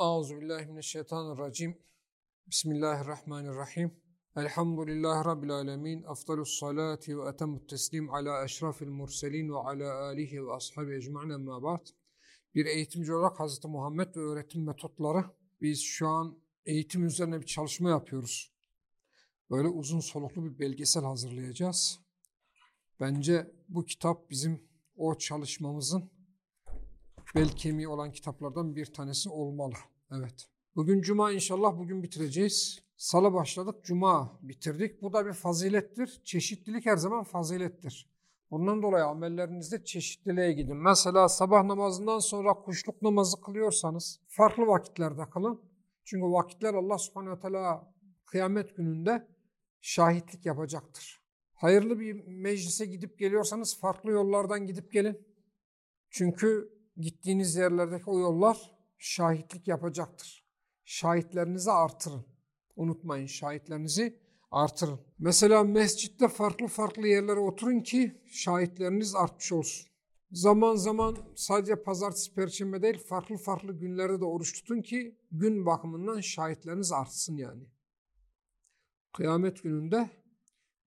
Euzubillahimineşşeytanirracim. Bismillahirrahmanirrahim. Elhamdülillahi Rabbil alemin. Afdalus salati ve etemmut teslim ala eşrafil murselin ve ala alihi ve ashabi ecma'in emma. Bir eğitimci olarak Hz. Muhammed ve öğretim metotları. Biz şu an eğitim üzerine bir çalışma yapıyoruz. Böyle uzun soluklu bir belgesel hazırlayacağız. Bence bu kitap bizim o çalışmamızın bel kemiği olan kitaplardan bir tanesi olmalı. Evet. Bugün cuma inşallah bugün bitireceğiz. Salı başladık, cuma bitirdik. Bu da bir fazilettir. Çeşitlilik her zaman fazilettir. Bundan dolayı amellerinizde çeşitliliğe gidin. Mesela sabah namazından sonra kuşluk namazı kılıyorsanız farklı vakitlerde kılın. Çünkü vakitler Allah subhanehu teala kıyamet gününde şahitlik yapacaktır. Hayırlı bir meclise gidip geliyorsanız farklı yollardan gidip gelin. Çünkü gittiğiniz yerlerdeki o yollar şahitlik yapacaktır. Şahitlerinizi artırın. Unutmayın şahitlerinizi artırın. Mesela mescitte farklı farklı yerlere oturun ki şahitleriniz artmış olsun. Zaman zaman sadece pazartesi, perşembe değil farklı farklı günlerde de oruç tutun ki gün bakımından şahitleriniz artsın yani. Kıyamet gününde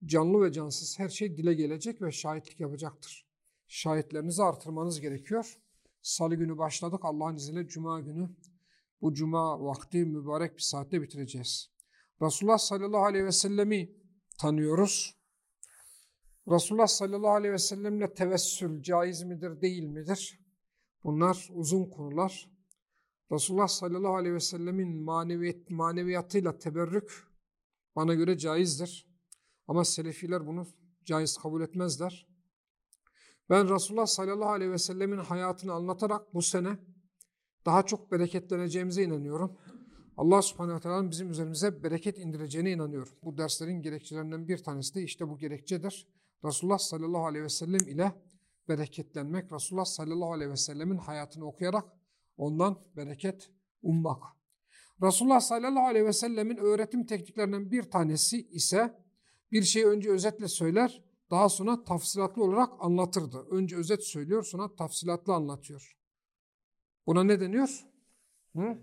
canlı ve cansız her şey dile gelecek ve şahitlik yapacaktır. Şahitlerinizi artırmanız gerekiyor. Salı günü başladık. Allah'ın izniyle Cuma günü bu Cuma vakti mübarek bir saatte bitireceğiz. Resulullah sallallahu aleyhi ve sellemi tanıyoruz. Resulullah sallallahu aleyhi ve sellemle tevessül caiz midir değil midir? Bunlar uzun konular. Resulullah sallallahu aleyhi ve sellemin maneviyat, maneviyatıyla teberrük bana göre caizdir. Ama Selefiler bunu caiz kabul etmezler. Ben Resulullah sallallahu aleyhi ve sellemin hayatını anlatarak bu sene daha çok bereketleneceğimize inanıyorum. Allah subhanehu ve teala'nın bizim üzerimize bereket indireceğine inanıyorum. Bu derslerin gerekçelerinden bir tanesi de işte bu gerekçedir. Resulullah sallallahu aleyhi ve sellem ile bereketlenmek, Resulullah sallallahu aleyhi ve sellemin hayatını okuyarak ondan bereket ummak. Resulullah sallallahu aleyhi ve sellemin öğretim tekniklerinden bir tanesi ise bir şeyi önce özetle söyler, daha sonra tafsilatlı olarak anlatırdı. Önce özet söylüyor sonra tafsilatlı anlatıyor. Buna ne deniyor? Hı?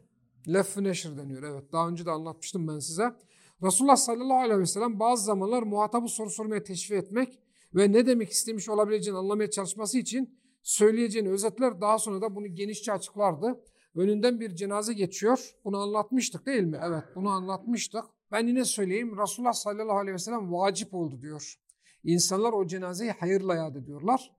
Lef-i neşir deniyor. Evet daha önce de anlatmıştım ben size. Resulullah sallallahu aleyhi ve sellem bazı zamanlar muhatabı soru sormaya teşvik etmek ve ne demek istemiş olabileceğini anlamaya çalışması için söyleyeceğini özetler daha sonra da bunu genişçe açıklardı. Önünden bir cenaze geçiyor. Bunu anlatmıştık değil mi? Evet bunu anlatmıştık. Ben yine söyleyeyim Resulullah sallallahu aleyhi ve sellem vacip oldu diyor. İnsanlar o cenazeyi hayırla yad ediyorlar.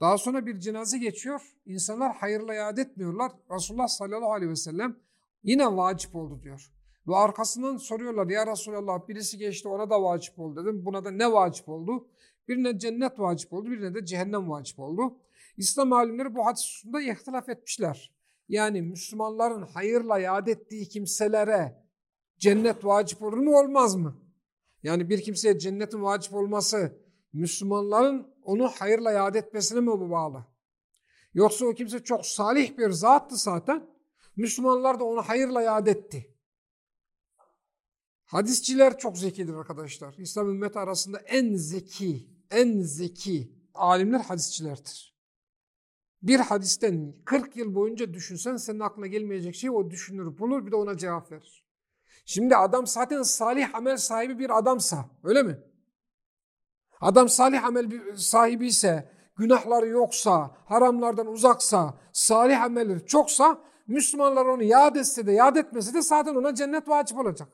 Daha sonra bir cenaze geçiyor. İnsanlar hayırla yad etmiyorlar. Resulullah sallallahu aleyhi ve sellem yine vacip oldu diyor. Ve arkasından soruyorlar ya Resulallah birisi geçti ona da vacip oldu dedim. Buna da ne vacip oldu? Birine cennet vacip oldu, birine de cehennem vacip oldu. İslam alimleri bu hadis hususunda ihtilaf etmişler. Yani Müslümanların hayırla yad ettiği kimselere cennet vacip olur mu olmaz mı? Yani bir kimseye cennetin vacip olması Müslümanların onu hayırla yad etmesine mi bağlı? Yoksa o kimse çok salih bir zattı zaten. Müslümanlar da onu hayırla yad etti. Hadisçiler çok zekidir arkadaşlar. İslam ümmeti arasında en zeki, en zeki alimler hadisçilerdir. Bir hadisten 40 yıl boyunca düşünsen senin aklına gelmeyecek şey o düşünür, bulur bir de ona cevap verir. Şimdi adam zaten salih amel sahibi bir adamsa öyle mi? Adam salih amel sahibi ise, günahları yoksa, haramlardan uzaksa, salih amelleri çoksa Müslümanlar onu yad etse de yad etmese de zaten ona cennet vacip olacak.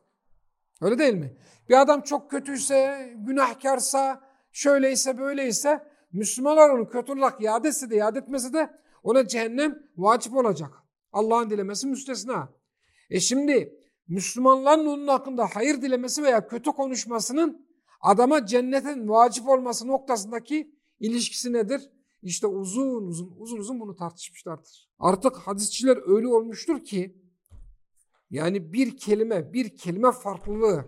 Öyle değil mi? Bir adam çok kötüyse, günahkarsa, şöyleyse böyleyse Müslümanlar onu kötü olarak yad etse de yad etmese de ona cehennem vacip olacak. Allah'ın dilemesi müstesna. E şimdi Müslümanların onun hakkında hayır dilemesi veya kötü konuşmasının adama cennetin vacip olması noktasındaki ilişkisi nedir? İşte uzun uzun uzun uzun bunu tartışmışlardır. Artık hadisçiler öyle olmuştur ki yani bir kelime, bir kelime farklılığı,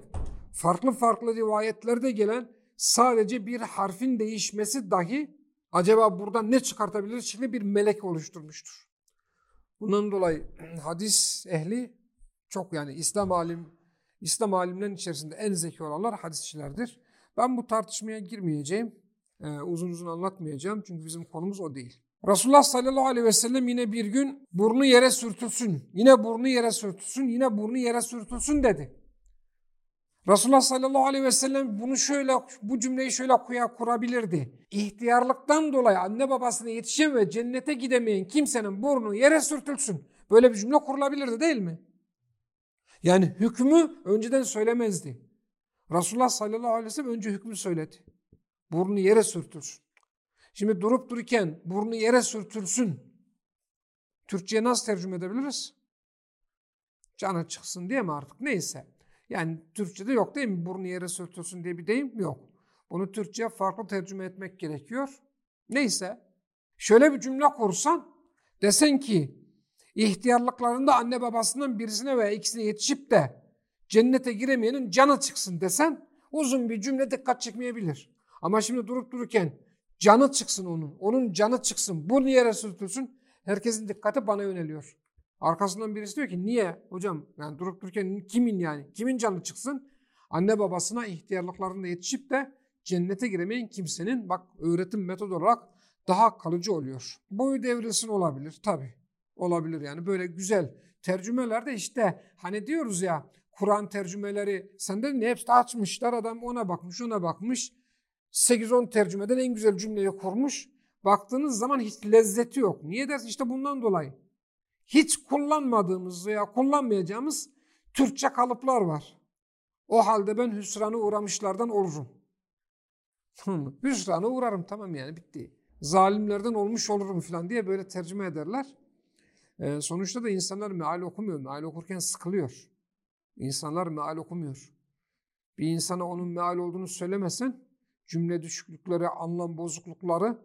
farklı farklı rivayetlerde gelen sadece bir harfin değişmesi dahi acaba buradan ne çıkartabilir şekli bir melek oluşturmuştur. Bundan dolayı hadis ehli çok yani İslam alim İslam alimlerinin içerisinde en zeki olanlar hadisçilerdir. Ben bu tartışmaya girmeyeceğim. Ee, uzun uzun anlatmayacağım çünkü bizim konumuz o değil. Resulullah sallallahu aleyhi ve sellem yine bir gün burnu yere sürtülsün, yine burnu yere sürtülsün, yine burnu yere sürtülsün dedi. Resulullah sallallahu aleyhi ve sellem bunu şöyle, bu cümleyi şöyle kuya kurabilirdi. İhtiyarlıktan dolayı anne babasına yetişen ve cennete gidemeyen kimsenin burnu yere sürtülsün. Böyle bir cümle kurulabilirdi değil mi? Yani hükmü önceden söylemezdi. Resulullah sallallahu aleyhi ve sellem önce hükmü söyledi. Burnu yere sürtülsün. Şimdi durup dururken burnu yere sürtülsün. Türkçe'ye nasıl tercüme edebiliriz? Canı çıksın diye mi artık? Neyse. Yani Türkçe'de yok değil mi? Burnu yere sürtülsün diye bir deyim yok. Bunu Türkçe'ye farklı tercüme etmek gerekiyor. Neyse. Şöyle bir cümle kursan desen ki ihtiyarlıklarında anne babasından birisine veya ikisine yetişip de cennete giremeyenin canı çıksın desen uzun bir cümle dikkat çekmeyebilir. Ama şimdi durup dururken canı çıksın onun, onun canı çıksın, burnu yere sürtülsün herkesin dikkati bana yöneliyor. Arkasından birisi diyor ki niye hocam yani durup dururken kimin yani kimin canı çıksın? Anne babasına ihtiyarlıklarında yetişip de cennete giremeyen kimsenin bak öğretim metodu olarak daha kalıcı oluyor. Boyu devrilsin olabilir tabi olabilir yani böyle güzel tercümelerde işte hani diyoruz ya Kur'an tercümeleri sende ne hepsi açmışlar adam ona bakmış ona bakmış 8-10 tercümeden en güzel cümleyi kurmuş. Baktığınız zaman hiç lezzeti yok. Niye dersin? İşte bundan dolayı hiç kullanmadığımız veya kullanmayacağımız Türkçe kalıplar var. O halde ben hüsrana uğramışlardan olurum. hüsrana uğrarım tamam yani bitti. Zalimlerden olmuş olurum falan diye böyle tercüme ederler. Sonuçta da insanlar meal okumuyor. Meal okurken sıkılıyor. İnsanlar meal okumuyor. Bir insana onun meal olduğunu söylemesen cümle düşüklükleri, anlam bozuklukları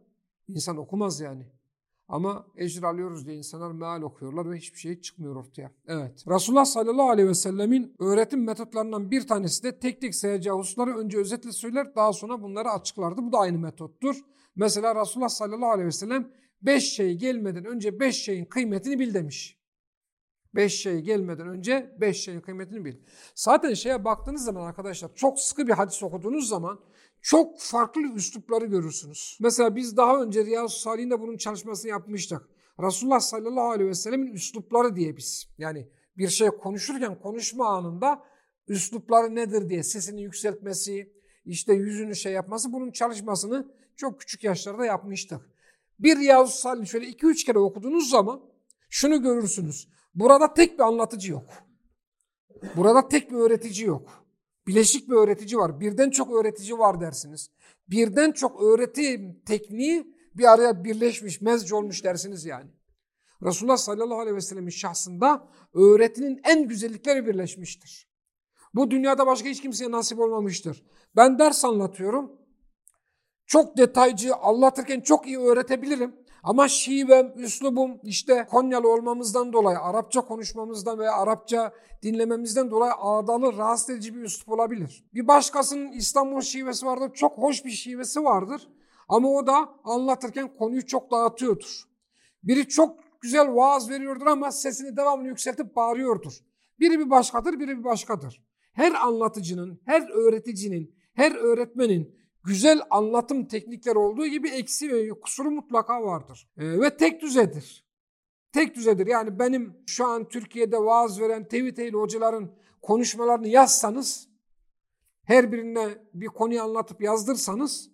insan okumaz yani. Ama ecir alıyoruz diye insanlar meal okuyorlar ve hiçbir şey çıkmıyor ortaya. Evet. Resulullah sallallahu aleyhi ve sellemin öğretim metotlarından bir tanesi de tek tek sayacağı hususları önce özetle söyler daha sonra bunları açıklardı. Bu da aynı metottur. Mesela Resulullah sallallahu aleyhi ve sellem beş şey gelmeden önce beş şeyin kıymetini bil demiş. Beş şey gelmeden önce beş şeyin kıymetini bil. Zaten şeye baktığınız zaman arkadaşlar çok sıkı bir hadis okuduğunuz zaman çok farklı üslupları görürsünüz. Mesela biz daha önce Riyazu Salih'inde bunun çalışmasını yapmıştık. Resulullah sallallahu aleyhi ve sellemin üslupları diye biz. Yani bir şey konuşurken konuşma anında üslupları nedir diye sesini yükseltmesi, işte yüzünü şey yapması bunun çalışmasını çok küçük yaşlarda yapmıştık. Bir Riyazu Salih şöyle iki üç kere okuduğunuz zaman şunu görürsünüz. Burada tek bir anlatıcı yok. Burada tek bir öğretici yok. Bileşik bir öğretici var. Birden çok öğretici var dersiniz. Birden çok öğreti tekniği bir araya birleşmiş, mezc olmuş dersiniz yani. Resulullah sallallahu aleyhi ve sellemin şahsında öğretinin en güzellikleri birleşmiştir. Bu dünyada başka hiç kimseye nasip olmamıştır. Ben ders anlatıyorum. Çok detaycı anlatırken çok iyi öğretebilirim. Ama şivem, üslubum işte Konyalı olmamızdan dolayı, Arapça konuşmamızdan veya Arapça dinlememizden dolayı ağdalı, rahatsız edici bir üslup olabilir. Bir başkasının İstanbul şivesi vardır, çok hoş bir şivesi vardır. Ama o da anlatırken konuyu çok dağıtıyordur. Biri çok güzel vaaz veriyordur ama sesini devamlı yükseltip bağırıyordur. Biri bir başkadır, biri bir başkadır. Her anlatıcının, her öğreticinin, her öğretmenin güzel anlatım teknikleri olduğu gibi eksi ve kusuru mutlaka vardır. E, ve tek düzedir. Tek düzedir. Yani benim şu an Türkiye'de vaaz veren tevhid hocaların konuşmalarını yazsanız, her birine bir konuyu anlatıp yazdırsanız,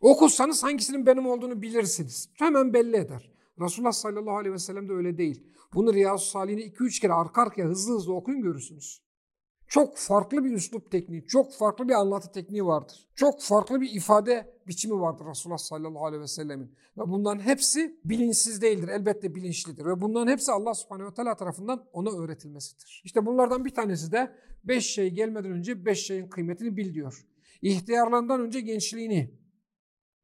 okursanız hangisinin benim olduğunu bilirsiniz. Hemen belli eder. Resulullah sallallahu aleyhi ve sellem de öyle değil. Bunu Riyazu Salih'ini 2-3 kere arka arkaya hızlı hızlı okuyun görürsünüz. Çok farklı bir üslup tekniği, çok farklı bir anlatı tekniği vardır. Çok farklı bir ifade biçimi vardır Resulullah sallallahu aleyhi ve sellemin. Ve bunların hepsi bilinçsiz değildir, elbette bilinçlidir. Ve bunların hepsi Allah subhanehu ve teala tarafından ona öğretilmesidir. İşte bunlardan bir tanesi de beş şey gelmeden önce beş şeyin kıymetini bil diyor. İhtiyarlarından önce gençliğini,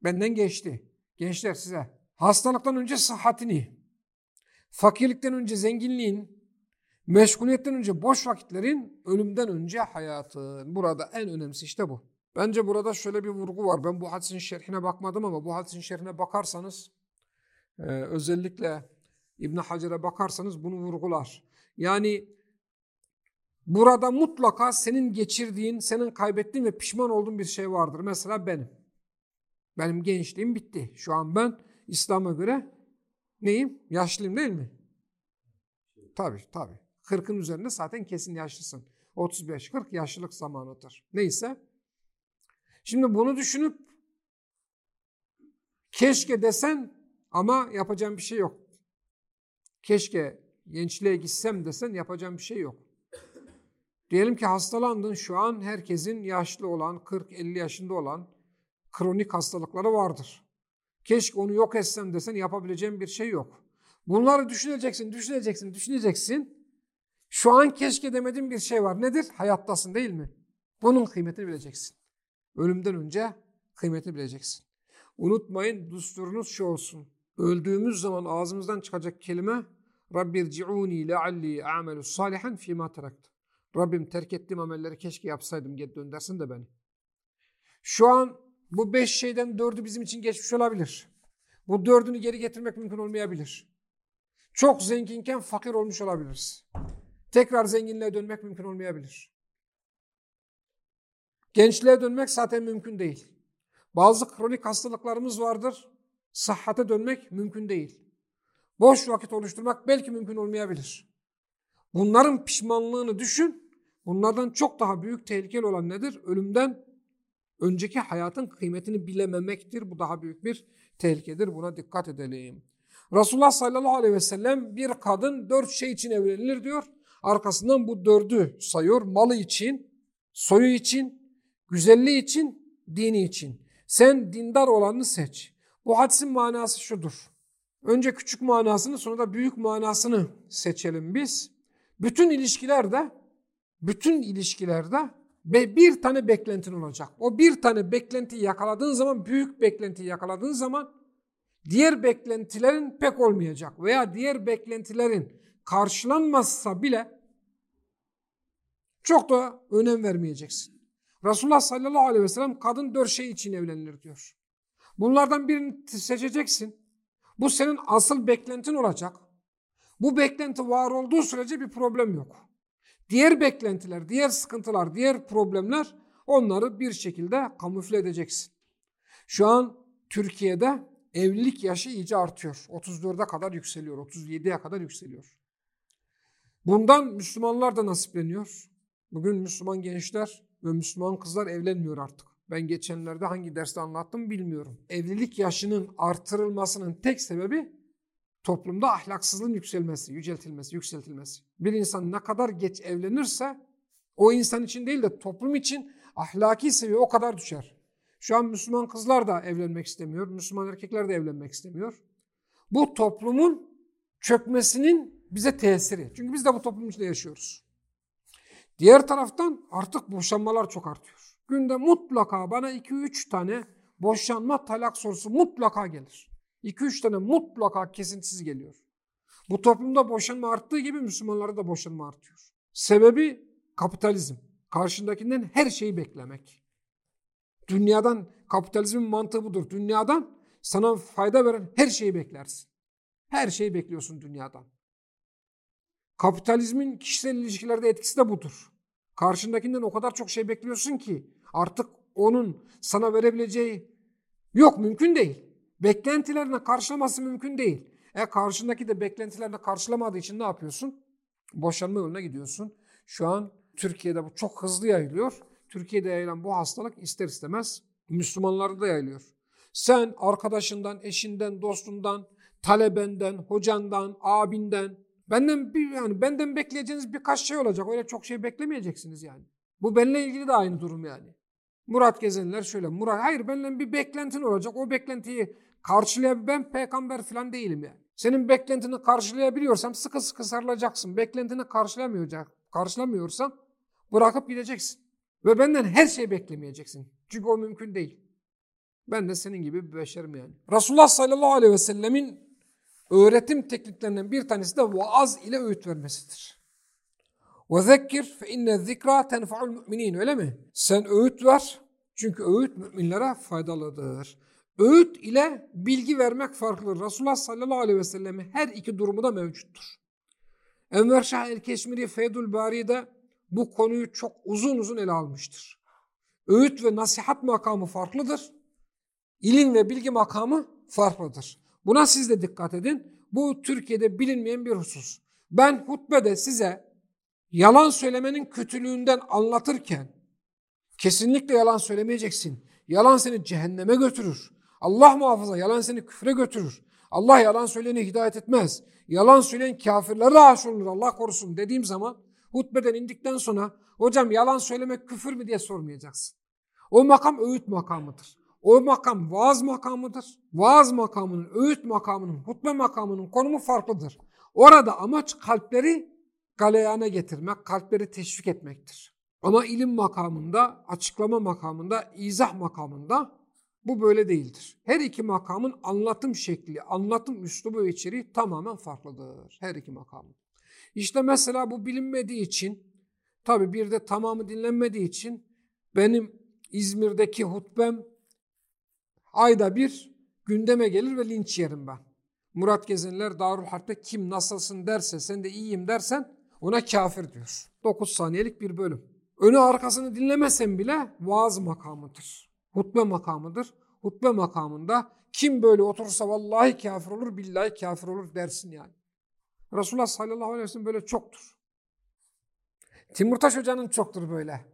benden geçti. Gençler size. Hastalıktan önce sıhhatini, fakirlikten önce zenginliğin, Meşguliyetten önce boş vakitlerin, ölümden önce hayatın. Burada en önemlisi işte bu. Bence burada şöyle bir vurgu var. Ben bu hadisin şerhine bakmadım ama bu hadisin şerhine bakarsanız e, özellikle İbn Hacer'e bakarsanız bunu vurgular. Yani burada mutlaka senin geçirdiğin, senin kaybettiğin ve pişman olduğun bir şey vardır. Mesela benim. Benim gençliğim bitti. Şu an ben İslam'a göre neyim? Yaşlıyım değil mi? Tabii tabii. 40'ın üzerinde zaten kesin yaşlısın. 35-40 yaşlılık zamanıdır. Neyse. Şimdi bunu düşünüp keşke desen ama yapacağım bir şey yok. Keşke gençliğe gitsem desen yapacağım bir şey yok. Diyelim ki hastalandın şu an herkesin yaşlı olan 40-50 yaşında olan kronik hastalıkları vardır. Keşke onu yok etsem desen yapabileceğim bir şey yok. Bunları düşüneceksin, düşüneceksin, düşüneceksin. Şu an keşke demediğin bir şey var. Nedir? Hayattasın değil mi? Bunun kıymetini bileceksin. Ölümden önce kıymetini bileceksin. Unutmayın düsturunuz şu olsun. Öldüğümüz zaman ağzımızdan çıkacak kelime Rabbirci'uni lealli a'melu salihan fîmâ terakt. Rabbim terk ettiğim amelleri keşke yapsaydım geri döndersin de beni. Şu an bu beş şeyden dördü bizim için geçmiş olabilir. Bu dördünü geri getirmek mümkün olmayabilir. Çok zenginken fakir olmuş olabiliriz. Tekrar zenginliğe dönmek mümkün olmayabilir. Gençliğe dönmek zaten mümkün değil. Bazı kronik hastalıklarımız vardır. Sıhhate dönmek mümkün değil. Boş vakit oluşturmak belki mümkün olmayabilir. Bunların pişmanlığını düşün. Bunlardan çok daha büyük tehlikeli olan nedir? Ölümden önceki hayatın kıymetini bilememektir. Bu daha büyük bir tehlikedir. Buna dikkat edelim. Resulullah sallallahu aleyhi ve sellem bir kadın dört şey için evlenilir diyor. Arkasından bu dördü sayıyor. Malı için, soyu için, güzelliği için, dini için. Sen dindar olanını seç. Bu hadisin manası şudur. Önce küçük manasını sonra da büyük manasını seçelim biz. Bütün ilişkilerde, bütün ilişkilerde bir tane beklentin olacak. O bir tane beklentiyi yakaladığın zaman, büyük beklentiyi yakaladığın zaman diğer beklentilerin pek olmayacak veya diğer beklentilerin karşılanmazsa bile çok da önem vermeyeceksin. Resulullah sallallahu aleyhi ve sellem kadın dört şey için evlenilir diyor. Bunlardan birini seçeceksin. Bu senin asıl beklentin olacak. Bu beklenti var olduğu sürece bir problem yok. Diğer beklentiler, diğer sıkıntılar, diğer problemler onları bir şekilde kamufle edeceksin. Şu an Türkiye'de evlilik yaşı iyice artıyor. 34'e kadar yükseliyor, 37'ye kadar yükseliyor. Bundan Müslümanlar da nasipleniyor. Bugün Müslüman gençler ve Müslüman kızlar evlenmiyor artık. Ben geçenlerde hangi derste anlattım bilmiyorum. Evlilik yaşının artırılmasının tek sebebi toplumda ahlaksızlığın yükselmesi, yüceltilmesi, yükseltilmesi. Bir insan ne kadar geç evlenirse o insan için değil de toplum için ahlaki seviye o kadar düşer. Şu an Müslüman kızlar da evlenmek istemiyor, Müslüman erkekler de evlenmek istemiyor. Bu toplumun çökmesinin bize tesiri. Çünkü biz de bu toplum içinde yaşıyoruz. Diğer taraftan artık boşanmalar çok artıyor. Günde mutlaka bana 2-3 tane boşanma talak sorusu mutlaka gelir. 2-3 tane mutlaka kesintisiz geliyor. Bu toplumda boşanma arttığı gibi Müslümanlarda da boşanma artıyor. Sebebi kapitalizm. Karşındakinden her şeyi beklemek. Dünyadan kapitalizmin mantığı budur. Dünyadan sana fayda veren her şeyi beklersin. Her şeyi bekliyorsun dünyadan. Kapitalizmin kişisel ilişkilerde etkisi de budur. Karşındakinden o kadar çok şey bekliyorsun ki artık onun sana verebileceği yok mümkün değil. Beklentilerine karşılaması mümkün değil. E karşındaki de beklentilerini karşılamadığı için ne yapıyorsun? Boşanma yoluna gidiyorsun. Şu an Türkiye'de bu çok hızlı yayılıyor. Türkiye'de yayılan bu hastalık ister istemez Müslümanlarda da yayılıyor. Sen arkadaşından, eşinden, dostundan, talebenden, hocandan, abinden, benden bir yani benden bekleyeceğiniz birkaç şey olacak. Öyle çok şey beklemeyeceksiniz yani. Bu benimle ilgili de aynı durum yani. Murat Gezenler şöyle. Murat hayır benimle bir beklentin olacak. O beklentiyi karşılayabil ben peygamber falan değilim yani. Senin beklentini karşılayabiliyorsam sıkı sıkı sarılacaksın. Beklentini karşılamayacak, karşılamıyorsam bırakıp gideceksin. Ve benden her şey beklemeyeceksin. Çünkü o mümkün değil. Ben de senin gibi bir beşerim yani. Resulullah sallallahu aleyhi ve sellemin öğretim tekniklerinden bir tanesi de vaaz ile öğüt vermesidir. وَذَكِّرْ فَاِنَّ الذِّكْرَى تَنْفَعُ الْمُؤْمِنِينَ Öyle mi? Sen öğüt ver. Çünkü öğüt müminlere faydalıdır. Öğüt ile bilgi vermek farklıdır. Resulullah sallallahu aleyhi ve sellem'in her iki durumu da mevcuttur. Enver Şah el-Keşmiri Feydül Bari'de bu konuyu çok uzun uzun ele almıştır. Öğüt ve nasihat makamı farklıdır. İlim ve bilgi makamı farklıdır. Buna siz de dikkat edin. Bu Türkiye'de bilinmeyen bir husus. Ben hutbede size yalan söylemenin kötülüğünden anlatırken kesinlikle yalan söylemeyeceksin. Yalan seni cehenneme götürür. Allah muhafaza yalan seni küfre götürür. Allah yalan söyleyeni hidayet etmez. Yalan söyleyen kafirlere aşık olur Allah korusun dediğim zaman hutbeden indikten sonra hocam yalan söylemek küfür mü diye sormayacaksın. O makam öğüt makamıdır. O makam vaaz makamıdır. Vaaz makamının, öğüt makamının, hutbe makamının konumu farklıdır. Orada amaç kalpleri galeyana getirmek, kalpleri teşvik etmektir. Ama ilim makamında, açıklama makamında, izah makamında bu böyle değildir. Her iki makamın anlatım şekli, anlatım üslubu ve içeriği tamamen farklıdır. Her iki makamın. İşte mesela bu bilinmediği için, tabi bir de tamamı dinlenmediği için benim İzmir'deki hutbem ayda bir gündeme gelir ve linç yerim ben. Murat Gezenler Darül Harp'te kim nasılsın derse sen de iyiyim dersen ona kafir diyor. 9 saniyelik bir bölüm. Önü arkasını dinlemesen bile vaaz makamıdır. Hutbe makamıdır. Hutbe makamında kim böyle oturursa vallahi kafir olur, billahi kafir olur dersin yani. Resulullah sallallahu aleyhi ve sellem böyle çoktur. Timurtaş Hoca'nın çoktur böyle.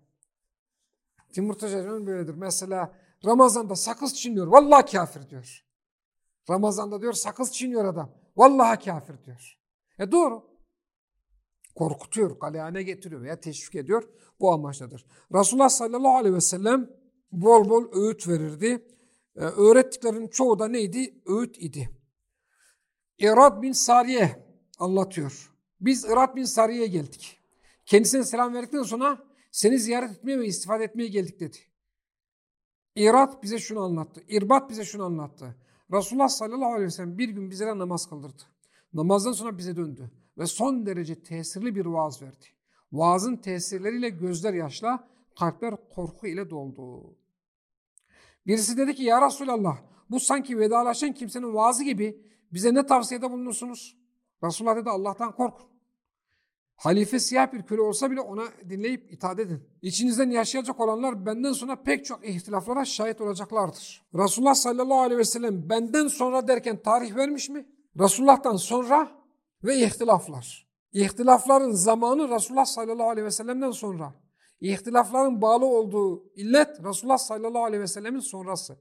Timurtaş Hoca'nın böyledir. Mesela Ramazan'da sakız çiğniyor. Vallahi kafir diyor. Ramazan'da diyor sakız çiğniyor adam. Vallahi kafir diyor. E doğru. Korkutuyor, galeyane getiriyor veya teşvik ediyor. Bu amaçladır. Resulullah sallallahu aleyhi ve sellem bol bol öğüt verirdi. Ee, öğrettiklerinin çoğu da neydi? Öğüt idi. İrad bin Sariye anlatıyor. Biz İrad bin Sariye'ye geldik. Kendisine selam verdikten sonra seni ziyaret etmeye ve istifade etmeye geldik dedi. İrad bize şunu anlattı. İrbat bize şunu anlattı. Resulullah sallallahu aleyhi ve sellem bir gün bizlere namaz kıldırdı. Namazdan sonra bize döndü ve son derece tesirli bir vaaz verdi. Vaazın tesirleriyle gözler yaşla, kalpler korku ile doldu. Birisi dedi ki ya Resulallah bu sanki vedalaşan kimsenin vaazı gibi bize ne tavsiyede bulunursunuz? Resulullah dedi Allah'tan korkun. Halife siyah bir köle olsa bile ona dinleyip itaat edin. İçinizden yaşayacak olanlar benden sonra pek çok ihtilaflara şahit olacaklardır. Resulullah sallallahu aleyhi ve sellem benden sonra derken tarih vermiş mi? Resulullah'tan sonra ve ihtilaflar. İhtilafların zamanı Resulullah sallallahu aleyhi ve sellem'den sonra. İhtilafların bağlı olduğu illet Resulullah sallallahu aleyhi ve sellemin sonrası.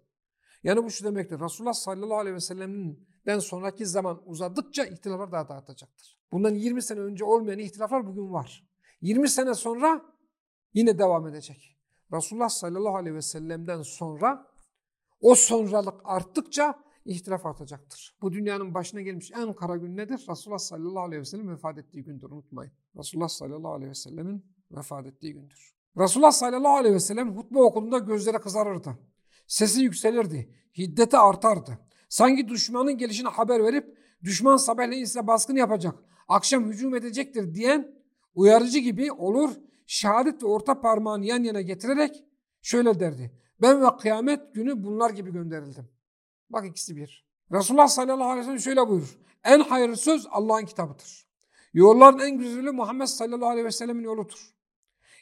Yani bu şu demektir. Resulullah sallallahu aleyhi ve sellem'den sonraki zaman uzadıkça ihtilaflar daha da artacaktır. Bundan 20 sene önce olmayan ihtilaflar bugün var. 20 sene sonra yine devam edecek. Resulullah sallallahu aleyhi ve sellem'den sonra o sonralık arttıkça ihtilaf artacaktır. Bu dünyanın başına gelmiş en kara gün nedir? Resulullah sallallahu aleyhi ve sellem vefat ettiği gündür unutmayın. Resulullah sallallahu aleyhi ve sellemin vefat ettiği gündür. Resulullah sallallahu aleyhi ve sellem hutbe okulunda gözleri kızarırdı. Sesi yükselirdi. Hiddeti artardı. Sanki düşmanın gelişine haber verip düşman sabahleyin size baskın yapacak, akşam hücum edecektir diyen uyarıcı gibi olur. Şehadet ve orta parmağını yan yana getirerek şöyle derdi. Ben ve kıyamet günü bunlar gibi gönderildim. Bak ikisi bir. Resulullah sallallahu aleyhi ve sellem şöyle buyurur. En hayırlı söz Allah'ın kitabıdır. Yolların en güzeli Muhammed sallallahu aleyhi ve sellemin yoludur.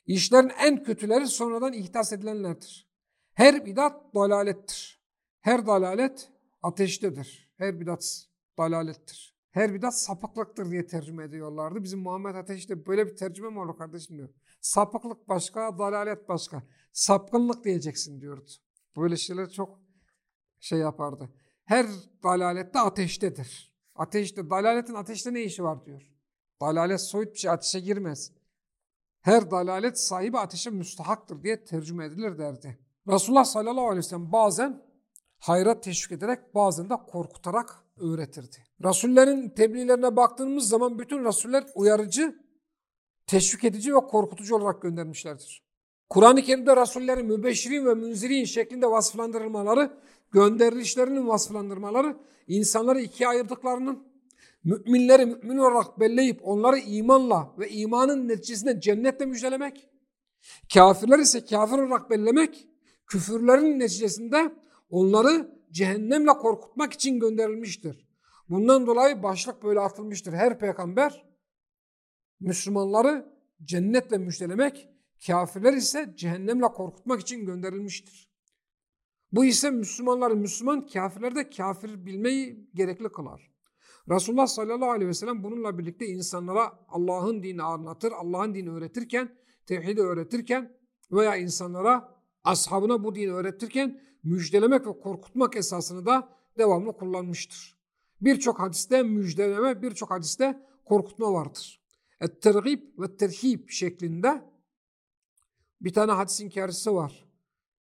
İşlerin en kötüleri sonradan ihdas edilenlerdir. Her bidat dalalettir. Her dalalet ateştedir. Her bidat dalalettir. Her bidat sapıklıktır diye tercüme ediyorlardı. Bizim Muhammed Ateş'te böyle bir tercüme mi olur kardeşim diyor. Sapıklık başka, dalalet başka. Sapkınlık diyeceksin diyordu. Böyle şeyler çok şey yapardı. Her dalalette ateştedir. Ateşte, dalaletin ateşte ne işi var diyor. Dalalet soyut bir şey ateşe girmez. Her dalalet sahibi ateşe müstahaktır diye tercüme edilir derdi. Resulullah sallallahu aleyhi ve sellem bazen hayrat teşvik ederek bazen de korkutarak öğretirdi. Rasullerin tebliğlerine baktığımız zaman bütün rasuller uyarıcı, teşvik edici ve korkutucu olarak göndermişlerdir. Kur'an-ı Kerim'de rasullerin mübeşirin ve münzirin şeklinde vasıflandırılmaları gönderilişlerinin vasıflandırmaları insanları ikiye ayırdıklarının, müminleri mümin olarak belleyip onları imanla ve imanın neticesinde cennetle müjdelemek, kafirler ise kafir olarak bellemek, küfürlerin neticesinde onları cehennemle korkutmak için gönderilmiştir. Bundan dolayı başlık böyle atılmıştır. Her peygamber Müslümanları cennetle müjdelemek, kafirler ise cehennemle korkutmak için gönderilmiştir. Bu ise Müslümanları Müslüman, kafirler de kafir bilmeyi gerekli kılar. Resulullah sallallahu aleyhi ve sellem bununla birlikte insanlara Allah'ın dini anlatır, Allah'ın dini öğretirken, tevhidi öğretirken veya insanlara ashabına bu dini öğretirken müjdelemek ve korkutmak esasını da devamlı kullanmıştır. Birçok hadiste müjdeleme, birçok hadiste korkutma vardır. Et-tergib ve terhib şeklinde bir tane hadisin hikayesi var.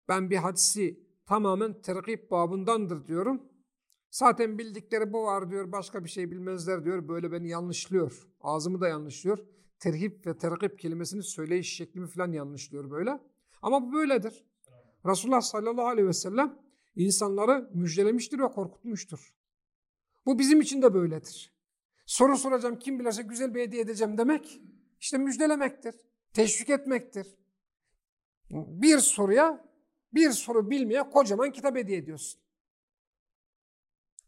Ben bir hadisi tamamen tergib babındandır diyorum. Zaten bildikleri bu var diyor, başka bir şey bilmezler diyor. Böyle beni yanlışlıyor. Ağzımı da yanlışlıyor. Terhip ve tergib kelimesini söyleyiş şeklimi falan yanlışlıyor böyle. Ama bu böyledir. Resulullah sallallahu aleyhi ve sellem insanları müjdelemiştir ve korkutmuştur. Bu bizim için de böyledir. Soru soracağım kim bilirse güzel bir hediye edeceğim demek işte müjdelemektir. Teşvik etmektir. Bir soruya bir soru bilmeye kocaman kitap hediye ediyorsun.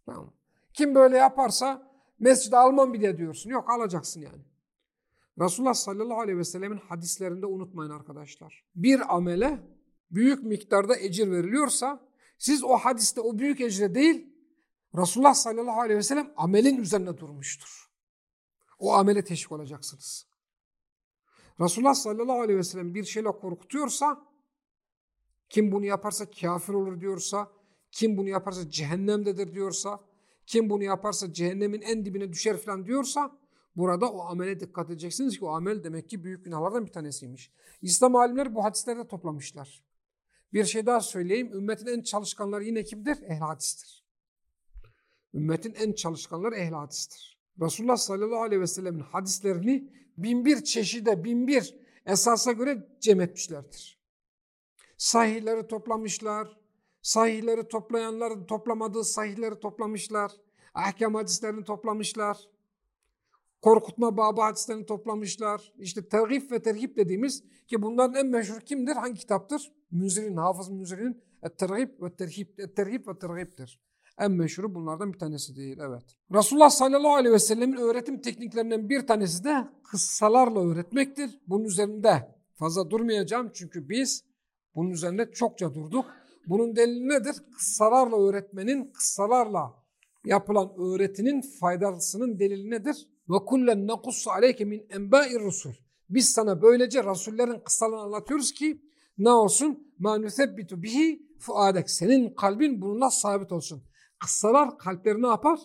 Tamam. Kim böyle yaparsa mescide almam bir de diyorsun. Yok alacaksın yani. Resulullah sallallahu aleyhi ve sellemin hadislerinde unutmayın arkadaşlar. Bir amele büyük miktarda ecir veriliyorsa siz o hadiste o büyük ecre değil Resulullah sallallahu aleyhi ve sellem amelin üzerine durmuştur. O amele teşvik olacaksınız. Resulullah sallallahu aleyhi ve sellem bir şeyle korkutuyorsa kim bunu yaparsa kafir olur diyorsa kim bunu yaparsa cehennemdedir diyorsa, kim bunu yaparsa cehennemin en dibine düşer falan diyorsa burada o amele dikkat edeceksiniz ki o amel demek ki büyük günahlardan bir tanesiymiş. İslam alimleri bu hadislerde toplamışlar. Bir şey daha söyleyeyim. Ümmetin en çalışkanları yine kimdir? Ehl hadistir. Ümmetin en çalışkanları ehl hadistir. Resulullah sallallahu aleyhi ve sellemin hadislerini bin bir çeşide, bin bir esasa göre cem etmişlerdir. Sahihleri toplamışlar, Sahihleri toplayanlar toplamadığı sahihleri toplamışlar. Ahkam hadislerini toplamışlar. Korkutma babı hadislerini toplamışlar. İşte tergif ve terhip dediğimiz ki bunların en meşhur kimdir? Hangi kitaptır? Münzir'in, Hafız Münzir'in Et-Terhib ve Terhib, Et-Terhib ve Terhib'tir. En meşhuru bunlardan bir tanesi değil, evet. Resulullah sallallahu aleyhi ve sellemin öğretim tekniklerinden bir tanesi de kıssalarla öğretmektir. Bunun üzerinde fazla durmayacağım çünkü biz bunun üzerinde çokça durduk. Bunun delili nedir? Kıssalarla öğretmenin, kıssalarla yapılan öğretinin faydasının delili nedir? Ve kullen nekussu aleyke min enbâir rusul. Biz sana böylece rasullerin kıssalarını anlatıyoruz ki ne olsun? Ma nusebbitu bihi fuadek. Senin kalbin bununla sabit olsun. Kıssalar kalpleri ne yapar?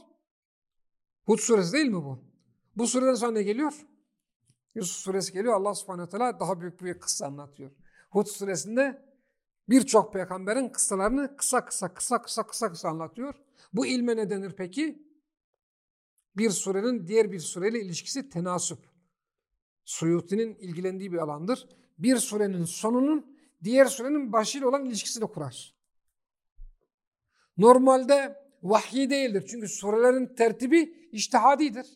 Hud suresi değil mi bu? Bu sureden sonra ne geliyor? Yusuf suresi geliyor. Allah subhanahu teala daha büyük bir kıssa anlatıyor. Hud suresinde Birçok peygamberin kıssalarını kısa kısa kısa kısa kısa kısa anlatıyor. Bu ilme ne denir peki? Bir surenin diğer bir sureyle ilişkisi tenasup. Suyuti'nin ilgilendiği bir alandır. Bir surenin sonunun diğer surenin başıyla olan ilişkisini kurar. Normalde vahyi değildir. Çünkü surelerin tertibi iştihadidir.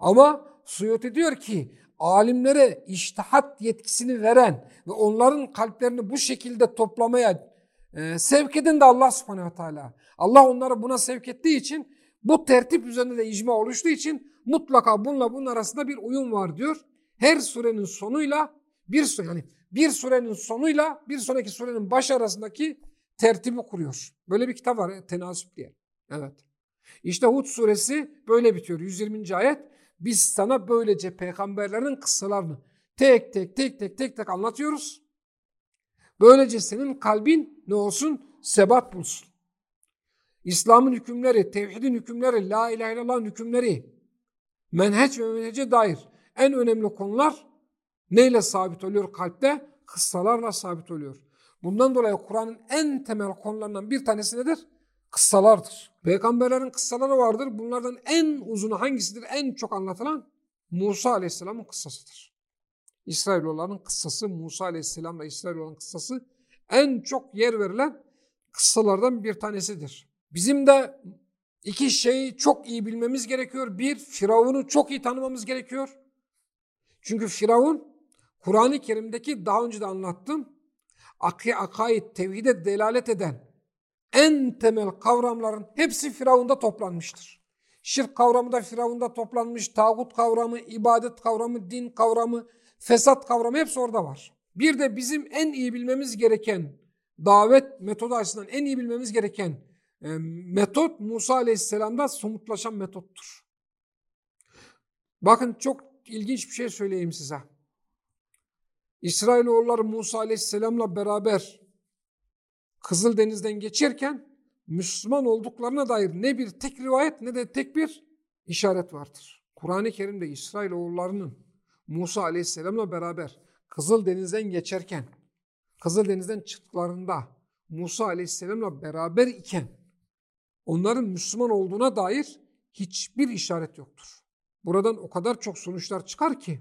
Ama Suyuti diyor ki alimlere iştihat yetkisini veren ve onların kalplerini bu şekilde toplamaya e, sevk eden de Allah subhanehu teala. Allah onları buna sevk ettiği için bu tertip üzerinde de icma oluştuğu için mutlaka bununla bunun arasında bir uyum var diyor. Her surenin sonuyla bir sure yani bir surenin sonuyla bir sonraki surenin başı arasındaki tertibi kuruyor. Böyle bir kitap var tenasüp diye. Evet. İşte Hud suresi böyle bitiyor. 120. ayet. Biz sana böylece peygamberlerin kıssalarını tek tek tek tek tek tek anlatıyoruz. Böylece senin kalbin ne olsun? Sebat bulsun. İslam'ın hükümleri, tevhidin hükümleri, la ilahe illallah hükümleri, menheç ve menhece dair en önemli konular neyle sabit oluyor kalpte? Kıssalarla sabit oluyor. Bundan dolayı Kur'an'ın en temel konularından bir tanesi nedir? kıssalardır. Peygamberlerin kıssaları vardır. Bunlardan en uzunu hangisidir? En çok anlatılan Musa Aleyhisselam'ın kıssasıdır. İsrailoğullarının kıssası, Musa Aleyhisselam'la İsrailoğulların kıssası en çok yer verilen kıssalardan bir tanesidir. Bizim de iki şeyi çok iyi bilmemiz gerekiyor. Bir, Firavun'u çok iyi tanımamız gerekiyor. Çünkü Firavun, Kur'an-ı Kerim'deki daha önce de anlattım, akı, akaid, tevhide delalet eden en temel kavramların hepsi Firavun'da toplanmıştır. Şirk kavramı da Firavun'da toplanmış, tağut kavramı, ibadet kavramı, din kavramı, fesat kavramı hepsi orada var. Bir de bizim en iyi bilmemiz gereken davet metodu açısından en iyi bilmemiz gereken e, metot Musa Aleyhisselam'da somutlaşan metottur. Bakın çok ilginç bir şey söyleyeyim size. İsrailoğulları Musa Aleyhisselam'la beraber Kızıldeniz'den geçerken Müslüman olduklarına dair ne bir tek rivayet ne de tek bir işaret vardır. Kur'an-ı Kerim'de İsrailoğullarının Musa Aleyhisselam'la beraber Kızıldeniz'den geçerken, Kızıldeniz'den çıktıklarında Musa Aleyhisselam'la beraber iken onların Müslüman olduğuna dair hiçbir işaret yoktur. Buradan o kadar çok sonuçlar çıkar ki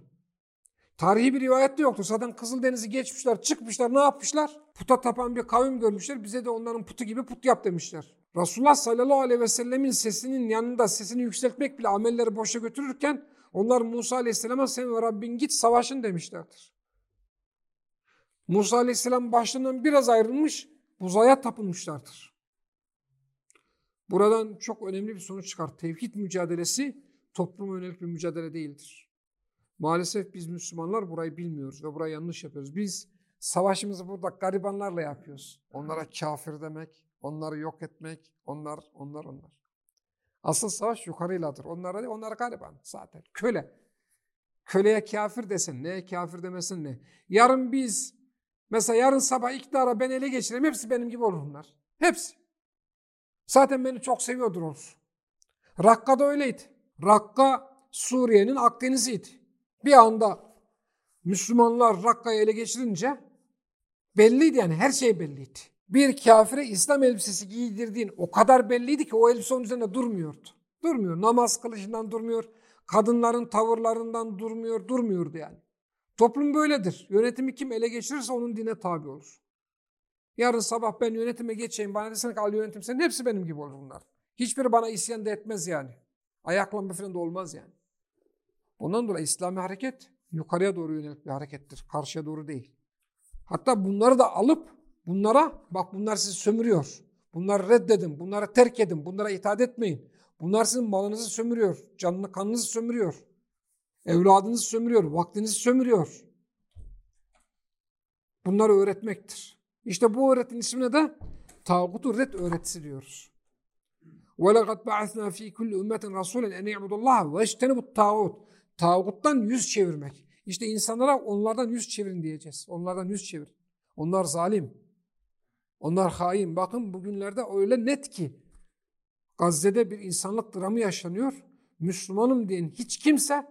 tarihi bir rivayet de yoktur. Zaten Kızıldeniz'i geçmişler, çıkmışlar, ne yapmışlar? Puta tapan bir kavim görmüşler. Bize de onların putu gibi put yap demişler. Resulullah sallallahu aleyhi ve sellemin sesinin yanında sesini yükseltmek bile amelleri boşa götürürken onlar Musa aleyhisselama sen ve Rabbin git savaşın demişlerdir. Musa aleyhisselam başlarından biraz ayrılmış buzaya tapınmışlardır. Buradan çok önemli bir sonuç çıkar. Tevhid mücadelesi topluma yönelik bir mücadele değildir. Maalesef biz Müslümanlar burayı bilmiyoruz ve burayı yanlış yapıyoruz. Biz savaşımızı burada garibanlarla yapıyoruz. Onlara kafir demek, onları yok etmek, onlar, onlar, onlar. Asıl savaş yukarıyladır. Onlara onlar gariban zaten. Köle. Köleye kafir desin, neye kafir demesin ne. Yarın biz, mesela yarın sabah iktidara ben ele geçireyim, hepsi benim gibi olur bunlar. Hepsi. Zaten beni çok seviyordur olur. Rakka da öyleydi. Rakka Suriye'nin Akdeniz'iydi. Bir anda Müslümanlar Rakka'yı ele geçirince belliydi yani her şey belliydi. Bir kafire İslam elbisesi giydirdiğin o kadar belliydi ki o elbise onun üzerinde durmuyordu. Durmuyor. Namaz kılışından durmuyor. Kadınların tavırlarından durmuyor. Durmuyordu yani. Toplum böyledir. Yönetimi kim ele geçirirse onun dine tabi olur. Yarın sabah ben yönetime geçeyim. Bana desene ki al yönetim senin hepsi benim gibi olur bunlar. Hiçbiri bana isyan da etmez yani. Ayaklanma falan da olmaz yani. Ondan dolayı İslami hareket yukarıya doğru yönelik bir harekettir. Karşıya doğru değil. Hatta bunları da alıp bunlara bak bunlar sizi sömürüyor. Bunları reddedin, bunları terk edin, bunlara itaat etmeyin. Bunlar sizin malınızı sömürüyor, canını kanınızı sömürüyor. Evladınızı sömürüyor, vaktinizi sömürüyor. Bunları öğretmektir. İşte bu öğretinin ismine de tağutu red öğretisi diyoruz. وَلَقَدْ بَعَثْنَا ف۪ي كُلِّ اُمَّةٍ رَسُولًا اَنْ يَعْبُدُ اللّٰهِ وَاجْتَنِبُ التَّاغُوتِ Tağuttan yüz çevirmek. İşte insanlara onlardan yüz çevirin diyeceğiz. Onlardan yüz çevirin. Onlar zalim. Onlar hain. Bakın bugünlerde öyle net ki Gazze'de bir insanlık dramı yaşanıyor. Müslümanım diyen hiç kimse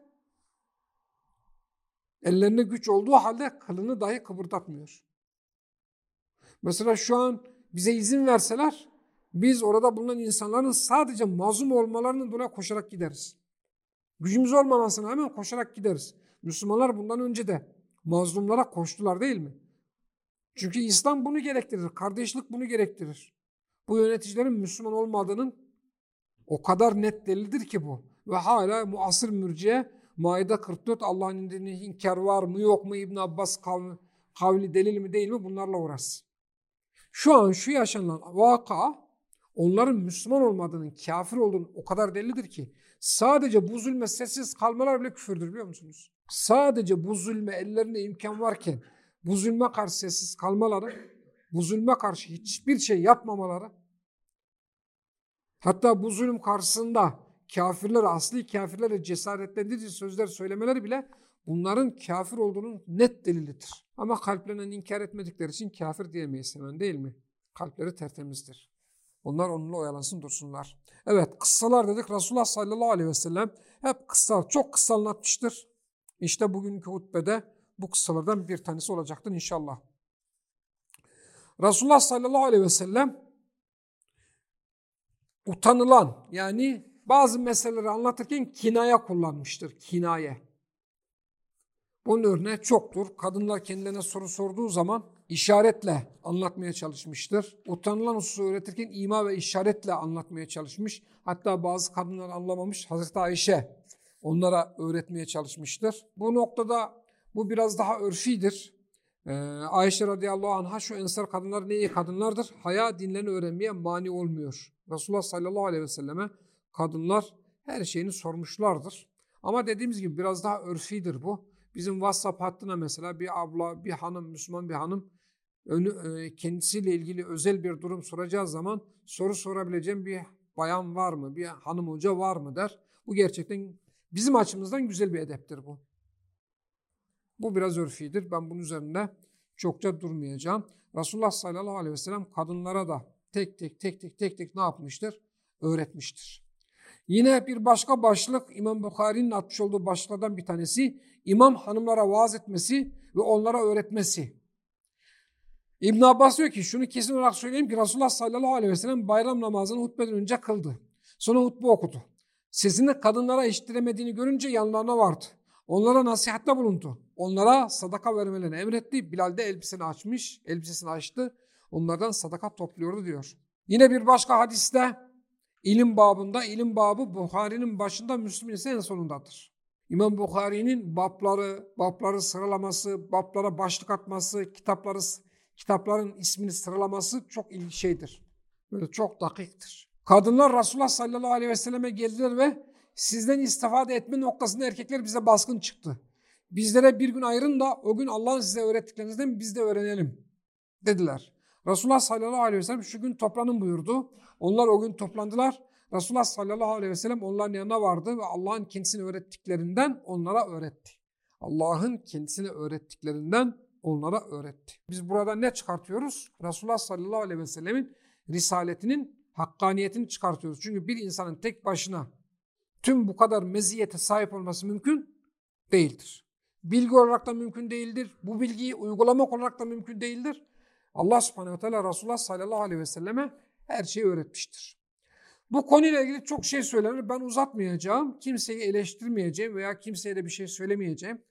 ellerine güç olduğu halde kılını dahi kıpırdatmıyor. Mesela şu an bize izin verseler biz orada bulunan insanların sadece mazlum olmalarının dolayı koşarak gideriz. Gücümüz olmamasına hemen koşarak gideriz. Müslümanlar bundan önce de mazlumlara koştular değil mi? Çünkü İslam bunu gerektirir. Kardeşlik bunu gerektirir. Bu yöneticilerin Müslüman olmadığının o kadar net delildir ki bu. Ve hala muasır mürciye Maide 44 Allah'ın indirdiği inkar var mı yok mu İbn Abbas kavli, kavli delil mi değil mi bunlarla uğraşsın. Şu an şu yaşanan vaka onların Müslüman olmadığının, kafir olduğunun o kadar delildir ki sadece bu zulme sessiz kalmalar bile küfürdür biliyor musunuz? Sadece bu zulme ellerinde imkan varken bu zulme karşı sessiz kalmaları, bu zulme karşı hiçbir şey yapmamaları, hatta bu zulüm karşısında kafirler, asli kafirlere cesaretlendirici sözler söylemeleri bile bunların kafir olduğunun net delilidir. Ama kalplerinden inkar etmedikleri için kafir diyemeyiz hemen değil mi? Kalpleri tertemizdir. Onlar onunla oyalansın dursunlar. Evet kıssalar dedik Resulullah sallallahu aleyhi ve sellem hep kısa, çok kısa anlatmıştır. İşte bugünkü hutbede bu kıssalardan bir tanesi olacaktır inşallah. Resulullah sallallahu aleyhi ve sellem utanılan yani bazı meseleleri anlatırken kinaya kullanmıştır. Kinaye. Bunun örneği çoktur. Kadınlar kendilerine soru sorduğu zaman işaretle anlatmaya çalışmıştır. Utanılan hususu öğretirken ima ve işaretle anlatmaya çalışmış. Hatta bazı kadınlar anlamamış. Hazreti Ayşe onlara öğretmeye çalışmıştır. Bu noktada bu biraz daha örfidir. Ee, Ayşe radıyallahu anh'a şu ensar kadınlar ne iyi kadınlardır. Haya dinlerini öğrenmeye mani olmuyor. Resulullah sallallahu aleyhi ve selleme kadınlar her şeyini sormuşlardır. Ama dediğimiz gibi biraz daha örfidir bu. Bizim WhatsApp hattına mesela bir abla, bir hanım, Müslüman bir hanım önü, kendisiyle ilgili özel bir durum soracağı zaman soru sorabileceğim bir bayan var mı, bir hanım hoca var mı der. Bu gerçekten bizim açımızdan güzel bir edeptir bu. Bu biraz örfidir. Ben bunun üzerinde çokça durmayacağım. Resulullah sallallahu aleyhi ve sellem kadınlara da tek tek tek tek tek tek ne yapmıştır? Öğretmiştir. Yine bir başka başlık İmam Bukhari'nin atmış olduğu başlıklardan bir tanesi imam hanımlara vaaz etmesi ve onlara öğretmesi. İbn Abbas diyor ki şunu kesin olarak söyleyeyim ki Resulullah sallallahu aleyhi ve sellem bayram namazını hutbeden önce kıldı. Sonra hutbe okudu. Sesini kadınlara işittiremediğini görünce yanlarına vardı. Onlara nasihatte bulundu. Onlara sadaka vermelerini emretti. Bilal de elbiseni açmış, elbisesini açtı. Onlardan sadaka topluyordu diyor. Yine bir başka hadiste ilim babında, ilim babı Bukhari'nin başında, Müslüm'ün ise en sonundadır. İmam Bukhari'nin babları, babları sıralaması, bablara başlık atması, kitapları kitapların ismini sıralaması çok ilgi şeydir. Böyle çok dakiktir. Kadınlar Resulullah sallallahu aleyhi ve selleme geldiler ve sizden istifade etme noktasında erkekler bize baskın çıktı. Bizlere bir gün ayırın da o gün Allah'ın size öğrettiklerinizden biz de öğrenelim dediler. Resulullah sallallahu aleyhi ve sellem şu gün toplanın buyurdu. Onlar o gün toplandılar. Resulullah sallallahu aleyhi ve sellem onların yanına vardı ve Allah'ın kendisine öğrettiklerinden onlara öğretti. Allah'ın kendisine öğrettiklerinden onlara öğretti. Biz burada ne çıkartıyoruz? Resulullah sallallahu aleyhi ve sellemin risaletinin hakkaniyetini çıkartıyoruz. Çünkü bir insanın tek başına tüm bu kadar meziyete sahip olması mümkün değildir. Bilgi olarak da mümkün değildir. Bu bilgiyi uygulamak olarak da mümkün değildir. Allah subhanehu ve teala Resulullah sallallahu aleyhi ve selleme her şeyi öğretmiştir. Bu konuyla ilgili çok şey söylenir. Ben uzatmayacağım. Kimseyi eleştirmeyeceğim veya kimseye de bir şey söylemeyeceğim.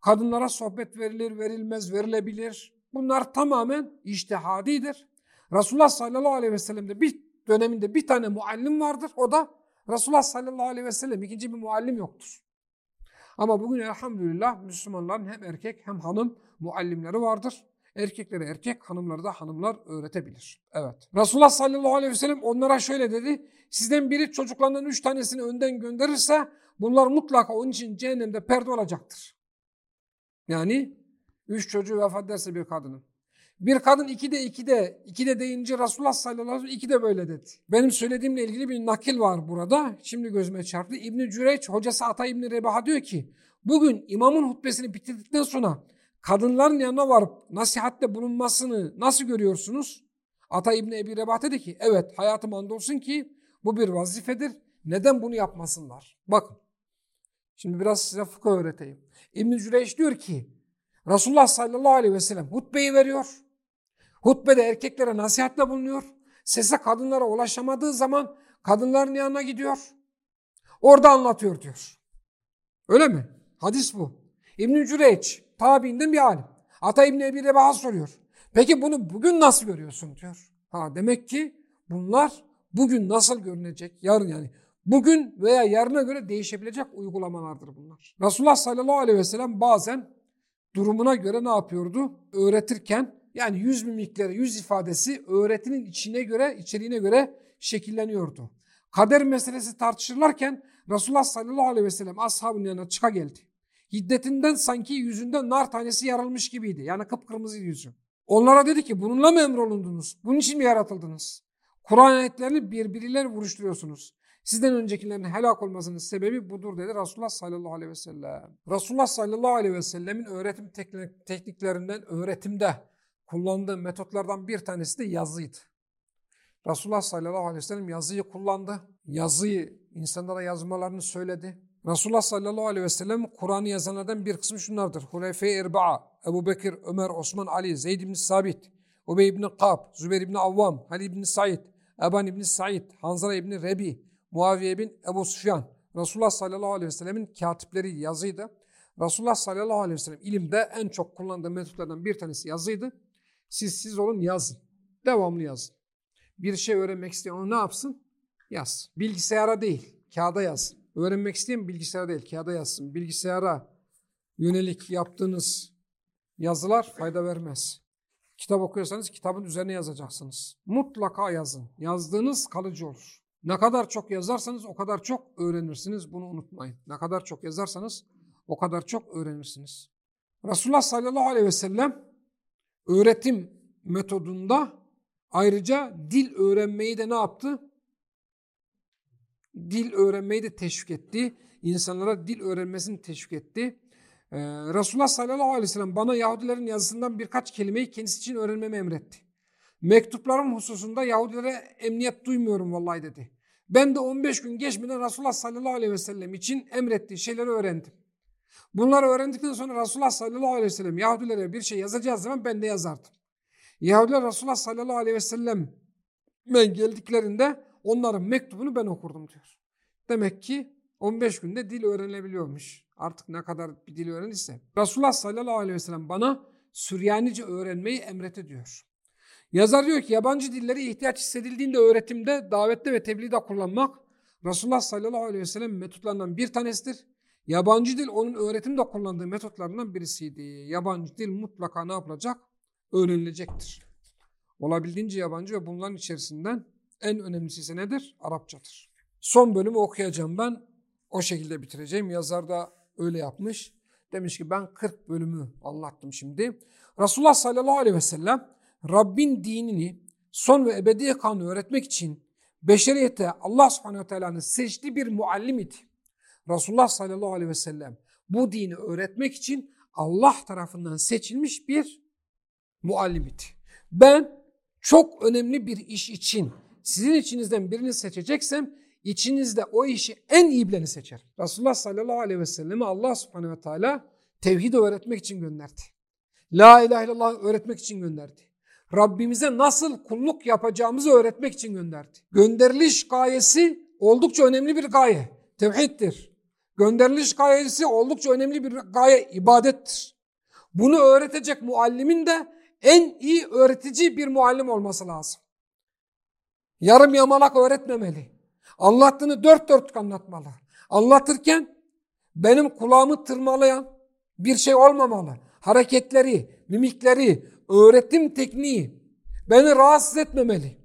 Kadınlara sohbet verilir, verilmez, verilebilir. Bunlar tamamen iştihadidir. Resulullah sallallahu aleyhi ve sellem'de bir döneminde bir tane muallim vardır. O da Resulullah sallallahu aleyhi ve sellem. ikinci bir muallim yoktur. Ama bugün elhamdülillah Müslümanların hem erkek hem hanım muallimleri vardır. Erkeklere erkek, hanımları da hanımlar öğretebilir. Evet. Resulullah sallallahu aleyhi ve sellem onlara şöyle dedi. Sizden biri çocuklarından üç tanesini önden gönderirse bunlar mutlaka onun için cehennemde perde olacaktır. Yani üç çocuğu vefat ederse bir kadının. Bir kadın iki de iki de iki de deyince Resulullah sallallahu aleyhi ve sellem iki de böyle dedi. Benim söylediğimle ilgili bir nakil var burada. Şimdi gözüme çarptı. İbni Cüreyç hocası Ata İbni Rebaha diyor ki bugün imamın hutbesini bitirdikten sonra kadınların yanına varıp nasihatte bulunmasını nasıl görüyorsunuz? Ata İbni Ebi Rebah dedi ki evet hayatım andolsun ki bu bir vazifedir. Neden bunu yapmasınlar? Bakın şimdi biraz size fıkıh öğreteyim. İbn-i Cüreyş diyor ki Resulullah sallallahu aleyhi ve sellem hutbeyi veriyor. Hutbede erkeklere nasihatle bulunuyor. Sese kadınlara ulaşamadığı zaman kadınların yanına gidiyor. Orada anlatıyor diyor. Öyle mi? Hadis bu. İbn-i Cüreyç tabiinden bir alim. Ata İbni Ebi Rebaha soruyor. Peki bunu bugün nasıl görüyorsun diyor. Ha demek ki bunlar bugün nasıl görünecek? Yarın yani bugün veya yarına göre değişebilecek uygulamalardır bunlar. Resulullah sallallahu aleyhi ve sellem bazen durumuna göre ne yapıyordu? Öğretirken yani yüz mimikleri, yüz ifadesi öğretinin içine göre, içeriğine göre şekilleniyordu. Kader meselesi tartışırlarken Resulullah sallallahu aleyhi ve sellem ashabın yanına çıka geldi. Hiddetinden sanki yüzünde nar tanesi yarılmış gibiydi. Yani kıpkırmızı yüzü. Onlara dedi ki bununla mı emrolundunuz? Bunun için mi yaratıldınız? Kur'an ayetlerini birbiriyle vuruşturuyorsunuz. Sizden öncekilerin helak olmasının sebebi budur dedi Resulullah sallallahu aleyhi ve sellem. Resulullah sallallahu aleyhi ve sellemin öğretim tekniklerinden öğretimde kullandığı metotlardan bir tanesi de yazıydı. Resulullah sallallahu aleyhi ve sellem yazıyı kullandı. Yazıyı insanlara yazmalarını söyledi. Resulullah sallallahu aleyhi ve sellem Kur'an'ı yazanlardan bir kısmı şunlardır. Huleyfe-i Erba'a, Ebu Bekir, Ömer, Osman, Ali, Zeyd ibn Sabit, Ubey ibn Kab, Zübeyir ibn Avvam, Ali ibn Said, Eban ibn Said, Hanzala ibn Rebi, Muaviye bin Ebu Sufyan. Resulullah sallallahu aleyhi ve sellemin katipleri yazıydı. Resulullah sallallahu aleyhi ve sellem ilimde en çok kullandığı metotlardan bir tanesi yazıydı. Siz siz olun yazın. Devamlı yazın. Bir şey öğrenmek isteyen onu ne yapsın? Yaz. Bilgisayara değil, kağıda yazsın. Öğrenmek isteyen bilgisayara değil, kağıda yazsın. Bilgisayara yönelik yaptığınız yazılar fayda vermez. Kitap okuyorsanız kitabın üzerine yazacaksınız. Mutlaka yazın. Yazdığınız kalıcı olur. Ne kadar çok yazarsanız o kadar çok öğrenirsiniz. Bunu unutmayın. Ne kadar çok yazarsanız o kadar çok öğrenirsiniz. Resulullah sallallahu aleyhi ve sellem öğretim metodunda ayrıca dil öğrenmeyi de ne yaptı? Dil öğrenmeyi de teşvik etti. İnsanlara dil öğrenmesini teşvik etti. Ee, Resulullah sallallahu aleyhi ve sellem bana Yahudilerin yazısından birkaç kelimeyi kendisi için öğrenmemi emretti. Mektuplarım hususunda Yahudilere emniyet duymuyorum vallahi dedi. Ben de 15 gün geçmeden Resulullah sallallahu aleyhi ve sellem için emrettiği şeyleri öğrendim. Bunları öğrendikten sonra Resulullah sallallahu aleyhi ve sellem Yahudilere bir şey yazacağı zaman ben de yazardım. Yahudiler Resulullah sallallahu aleyhi ve sellem geldiklerinde onların mektubunu ben okurdum diyor. Demek ki 15 günde dil öğrenilebiliyormuş. Artık ne kadar bir dil öğrenirse. Resulullah sallallahu aleyhi ve sellem bana Süryanice öğrenmeyi emretti diyor. Yazar diyor ki yabancı dilleri ihtiyaç hissedildiğinde öğretimde, davette ve tebliğde kullanmak Resulullah sallallahu aleyhi ve sellem metotlarından bir tanesidir. Yabancı dil onun öğretimde kullandığı metotlarından birisiydi. Yabancı dil mutlaka ne yapılacak? Öğrenilecektir. Olabildiğince yabancı ve bunların içerisinden en önemlisi ise nedir? Arapçadır. Son bölümü okuyacağım ben. O şekilde bitireceğim. Yazar da öyle yapmış. Demiş ki ben 40 bölümü anlattım şimdi. Resulullah sallallahu aleyhi ve sellem Rabbin dinini son ve ebedi kanunu öğretmek için beşeriyete Allah subhanehu ve teala'nın seçtiği bir muallim idi. Resulullah sallallahu aleyhi ve sellem bu dini öğretmek için Allah tarafından seçilmiş bir muallim idi. Ben çok önemli bir iş için sizin içinizden birini seçeceksem içinizde o işi en iyi bileni seçer. Resulullah sallallahu aleyhi ve sellemi Allah subhanehu ve teala tevhid öğretmek için gönderdi. La ilahe illallah öğretmek için gönderdi. Rabbimize nasıl kulluk yapacağımızı öğretmek için gönderdi. Gönderiliş gayesi oldukça önemli bir gaye. Tevhiddir. Gönderiliş gayesi oldukça önemli bir gaye, ibadettir. Bunu öğretecek muallimin de en iyi öğretici bir muallim olması lazım. Yarım yamalak öğretmemeli. Anlattığını dört dörtlük anlatmalı. Anlatırken benim kulağımı tırmalayan bir şey olmamalı. Hareketleri, mimikleri, öğretim tekniği beni rahatsız etmemeli.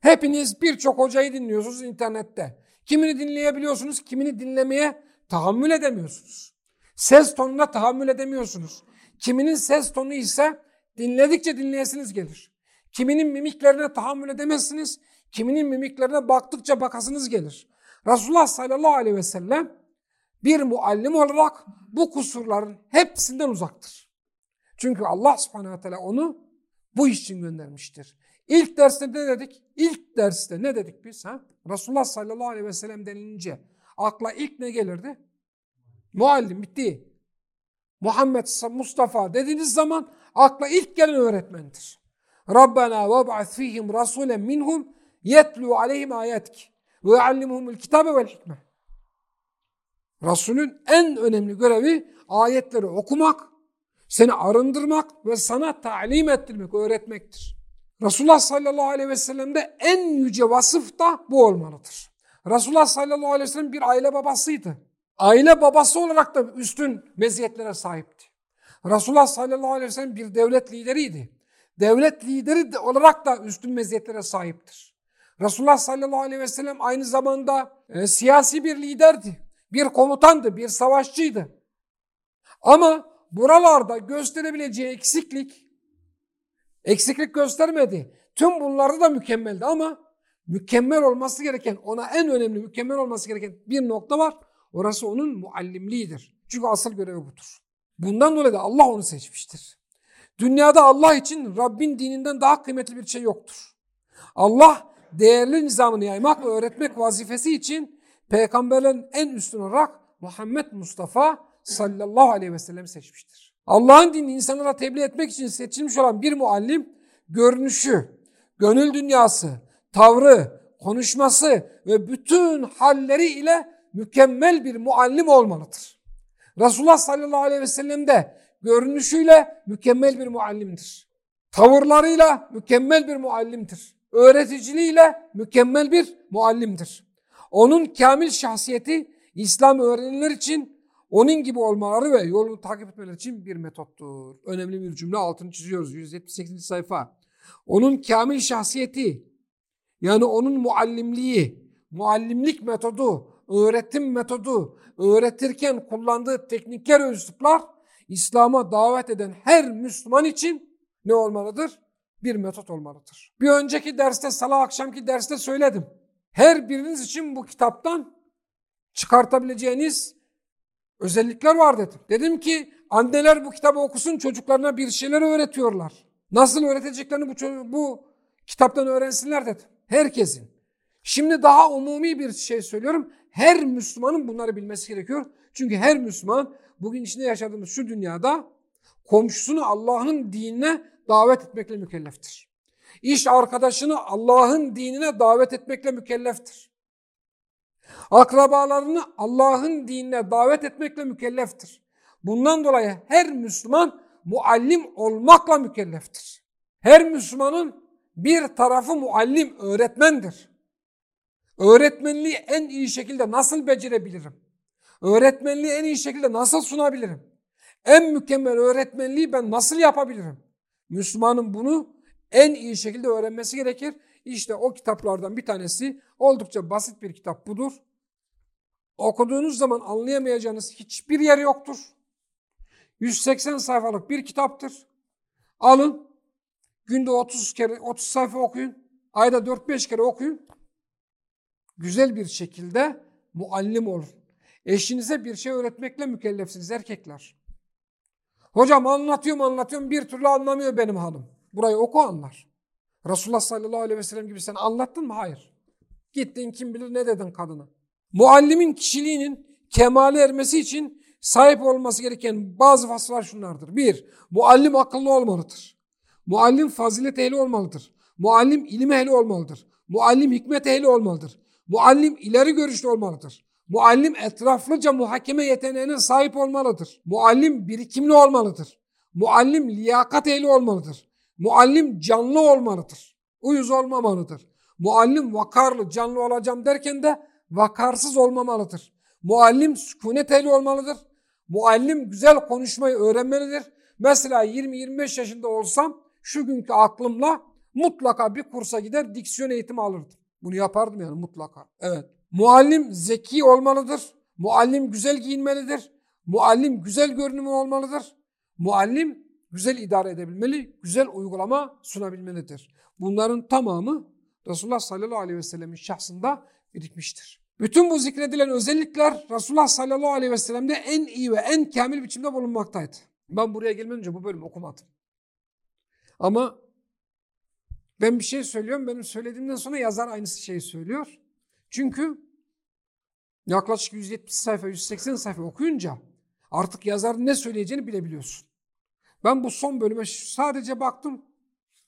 Hepiniz birçok hocayı dinliyorsunuz internette. Kimini dinleyebiliyorsunuz, kimini dinlemeye tahammül edemiyorsunuz. Ses tonuna tahammül edemiyorsunuz. Kiminin ses tonu ise dinledikçe dinleyesiniz gelir. Kiminin mimiklerine tahammül edemezsiniz, kiminin mimiklerine baktıkça bakasınız gelir. Resulullah sallallahu aleyhi ve sellem bir muallim olarak bu kusurların hepsinden uzaktır. Çünkü Allah subhanehu ve teala onu bu iş için göndermiştir. İlk derste ne dedik? İlk derste ne dedik biz? Ha? Resulullah sallallahu aleyhi ve sellem denilince akla ilk ne gelirdi? Muallim bitti. Muhammed Mustafa dediğiniz zaman akla ilk gelen öğretmendir. Rabbena ve ba'ath fihim rasulen minhum yetlu aleyhim ayetki ve yuallimuhumul kitabe vel hikme. Resulün en önemli görevi ayetleri okumak, seni arındırmak ve sana talim ettirmek, öğretmektir. Resulullah sallallahu aleyhi ve sellem'de en yüce vasıf da bu olmalıdır. Resulullah sallallahu aleyhi ve sellem bir aile babasıydı. Aile babası olarak da üstün meziyetlere sahipti. Resulullah sallallahu aleyhi ve sellem bir devlet lideriydi. Devlet lideri olarak da üstün meziyetlere sahiptir. Resulullah sallallahu aleyhi ve sellem aynı zamanda e, siyasi bir liderdi. Bir komutandı, bir savaşçıydı. Ama buralarda gösterebileceği eksiklik, eksiklik göstermedi. Tüm bunlarda da mükemmeldi ama mükemmel olması gereken, ona en önemli mükemmel olması gereken bir nokta var. Orası onun muallimliğidir. Çünkü asıl görevi budur. Bundan dolayı da Allah onu seçmiştir. Dünyada Allah için Rabbin dininden daha kıymetli bir şey yoktur. Allah değerli nizamını yaymak ve öğretmek vazifesi için peygamberlerin en üstün olarak Muhammed Mustafa sallallahu aleyhi ve sellem seçmiştir. Allah'ın dinini insanlara tebliğ etmek için seçilmiş olan bir muallim görünüşü, gönül dünyası, tavrı, konuşması ve bütün halleri ile mükemmel bir muallim olmalıdır. Resulullah sallallahu aleyhi ve sellem de görünüşüyle mükemmel bir muallimdir. Tavırlarıyla mükemmel bir muallimdir. Öğreticiliğiyle mükemmel bir muallimdir. Onun kamil şahsiyeti İslam öğrenenler için onun gibi olmaları ve yolunu takip etmeleri için bir metottur. Önemli bir cümle altını çiziyoruz 178. sayfa. Onun kamil şahsiyeti yani onun muallimliği, muallimlik metodu, öğretim metodu, öğretirken kullandığı teknikler, üsluplar İslam'a davet eden her Müslüman için ne olmalıdır? bir metot olmalıdır. Bir önceki derste, salı akşamki derste söyledim. Her biriniz için bu kitaptan çıkartabileceğiniz özellikler var dedim. Dedim ki anneler bu kitabı okusun çocuklarına bir şeyler öğretiyorlar. Nasıl öğreteceklerini bu, bu kitaptan öğrensinler dedim. Herkesin. Şimdi daha umumi bir şey söylüyorum. Her Müslümanın bunları bilmesi gerekiyor. Çünkü her Müslüman bugün içinde yaşadığımız şu dünyada komşusunu Allah'ın dinine davet etmekle mükelleftir. İş arkadaşını Allah'ın dinine davet etmekle mükelleftir. Akrabalarını Allah'ın dinine davet etmekle mükelleftir. Bundan dolayı her Müslüman muallim olmakla mükelleftir. Her Müslümanın bir tarafı muallim, öğretmendir. Öğretmenliği en iyi şekilde nasıl becerebilirim? Öğretmenliği en iyi şekilde nasıl sunabilirim? En mükemmel öğretmenliği ben nasıl yapabilirim? Müslümanın bunu en iyi şekilde öğrenmesi gerekir. İşte o kitaplardan bir tanesi oldukça basit bir kitap budur. Okuduğunuz zaman anlayamayacağınız hiçbir yer yoktur. 180 sayfalık bir kitaptır. Alın, günde 30 kere 30 sayfa okuyun. Ayda 4-5 kere okuyun. Güzel bir şekilde muallim olun. Eşinize bir şey öğretmekle mükellefsiniz erkekler. Hocam anlatıyorum anlatıyorum bir türlü anlamıyor benim hanım. Burayı oku anlar. Resulullah sallallahu aleyhi ve sellem gibi sen anlattın mı? Hayır. Gittin kim bilir ne dedin kadına. Muallimin kişiliğinin kemale ermesi için sahip olması gereken bazı vasıflar şunlardır. Bir, muallim akıllı olmalıdır. Muallim fazilet ehli olmalıdır. Muallim ilim ehli olmalıdır. Muallim hikmet ehli olmalıdır. Muallim ileri görüşlü olmalıdır. Muallim etraflıca muhakeme yeteneğine sahip olmalıdır. Muallim birikimli olmalıdır. Muallim liyakat ehli olmalıdır. Muallim canlı olmalıdır. Uyuz olmamalıdır. Muallim vakarlı, canlı olacağım derken de vakarsız olmamalıdır. Muallim sükunet ehli olmalıdır. Muallim güzel konuşmayı öğrenmelidir. Mesela 20-25 yaşında olsam şu günkü aklımla mutlaka bir kursa gider diksiyon eğitimi alırdım. Bunu yapardım yani mutlaka. Evet. Muallim zeki olmalıdır. Muallim güzel giyinmelidir. Muallim güzel görünümü olmalıdır. Muallim güzel idare edebilmeli, güzel uygulama sunabilmelidir. Bunların tamamı Resulullah sallallahu aleyhi ve sellemin şahsında birikmiştir. Bütün bu zikredilen özellikler Resulullah sallallahu aleyhi ve sellem'de en iyi ve en kamil biçimde bulunmaktaydı. Ben buraya gelmeden önce bu bölümü okumadım. Ama ben bir şey söylüyorum, benim söylediğimden sonra yazar aynı şeyi söylüyor. Çünkü yaklaşık 170 sayfa, 180 sayfa okuyunca artık yazarın ne söyleyeceğini bilebiliyorsun. Ben bu son bölüme sadece baktım,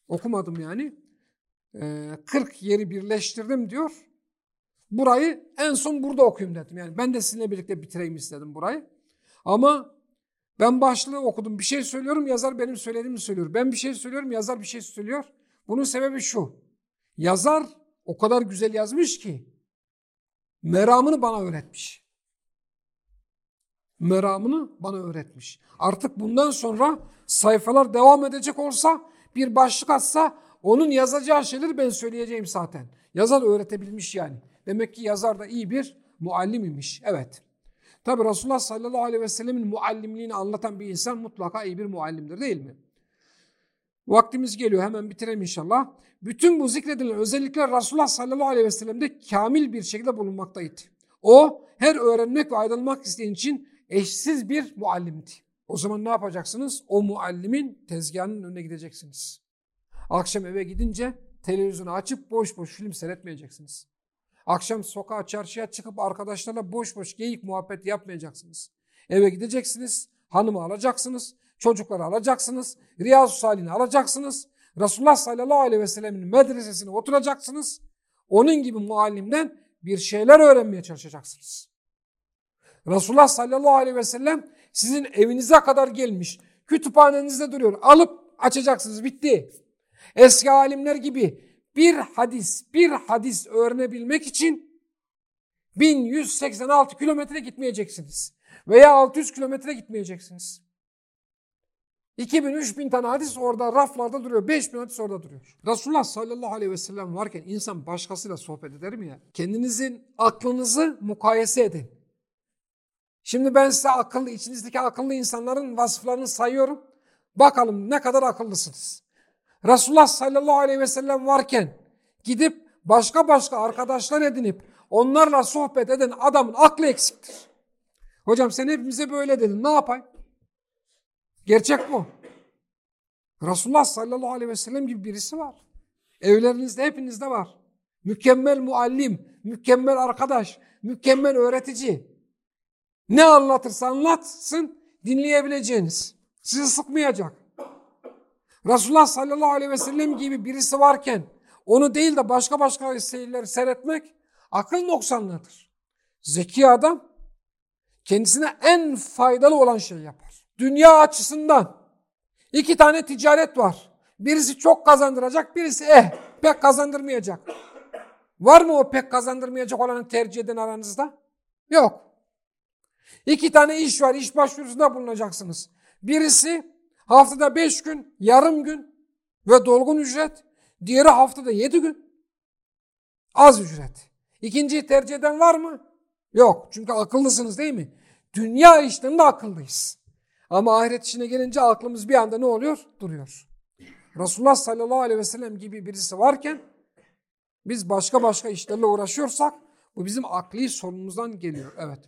okumadım yani. 40 yeri birleştirdim diyor. Burayı en son burada okuyayım dedim. Yani ben de sizinle birlikte bitireyim istedim burayı. Ama ben başlığı okudum. Bir şey söylüyorum yazar benim söylediğimi söylüyor. Ben bir şey söylüyorum yazar bir şey söylüyor. Bunun sebebi şu. Yazar o kadar güzel yazmış ki meramını bana öğretmiş. Meramını bana öğretmiş. Artık bundan sonra sayfalar devam edecek olsa bir başlık atsa onun yazacağı şeyleri ben söyleyeceğim zaten. Yazar öğretebilmiş yani. Demek ki yazar da iyi bir muallim imiş. Evet. Tabi Resulullah sallallahu aleyhi ve sellemin muallimliğini anlatan bir insan mutlaka iyi bir muallimdir değil mi? Vaktimiz geliyor hemen bitirelim inşallah. Bütün bu zikredilen özellikler Resulullah sallallahu aleyhi ve sellem'de kamil bir şekilde bulunmaktaydı. O her öğrenmek ve aydınlanmak isteyen için eşsiz bir muallimdi. O zaman ne yapacaksınız? O muallimin tezgahının önüne gideceksiniz. Akşam eve gidince televizyonu açıp boş boş film seyretmeyeceksiniz. Akşam sokağa çarşıya çıkıp arkadaşlarla boş boş geyik muhabbet yapmayacaksınız. Eve gideceksiniz, hanımı alacaksınız, çocukları alacaksınız, Riyazu Salih'ini alacaksınız. Resulullah sallallahu aleyhi ve sellemin medresesine oturacaksınız. Onun gibi muallimden bir şeyler öğrenmeye çalışacaksınız. Resulullah sallallahu aleyhi ve sellem sizin evinize kadar gelmiş. Kütüphanenizde duruyor. Alıp açacaksınız. Bitti. Eski alimler gibi bir hadis, bir hadis öğrenebilmek için 1186 kilometre gitmeyeceksiniz. Veya 600 kilometre gitmeyeceksiniz. 2000-3000 tane hadis orada raflarda duruyor. 5000 hadis orada duruyor. Resulullah sallallahu aleyhi ve sellem varken insan başkasıyla sohbet eder mi ya? Kendinizin aklınızı mukayese edin. Şimdi ben size akıllı, içinizdeki akıllı insanların vasıflarını sayıyorum. Bakalım ne kadar akıllısınız. Resulullah sallallahu aleyhi ve sellem varken gidip başka başka arkadaşlar edinip onlarla sohbet eden adamın aklı eksiktir. Hocam sen hepimize böyle dedin ne yapayım? Gerçek bu. Resulullah sallallahu aleyhi ve sellem gibi birisi var. Evlerinizde hepinizde var. Mükemmel muallim, mükemmel arkadaş, mükemmel öğretici. Ne anlatırsa anlatsın dinleyebileceğiniz. Sizi sıkmayacak. Resulullah sallallahu aleyhi ve sellem gibi birisi varken onu değil de başka başka şeyleri seyretmek akıl noksanlığıdır. Zeki adam kendisine en faydalı olan şey yapar. Dünya açısından iki tane ticaret var. Birisi çok kazandıracak, birisi eh pek kazandırmayacak. Var mı o pek kazandırmayacak olanı tercih eden aranızda? Yok. İki tane iş var, iş başvurusunda bulunacaksınız. Birisi haftada beş gün, yarım gün ve dolgun ücret. Diğeri haftada yedi gün. Az ücret. İkinciyi tercih eden var mı? Yok. Çünkü akıllısınız değil mi? Dünya işlerinde akıllıyız. Ama ahiret işine gelince aklımız bir anda ne oluyor? Duruyor. Resulullah sallallahu aleyhi ve sellem gibi birisi varken biz başka başka işlerle uğraşıyorsak bu bizim akli sorunumuzdan geliyor. Evet.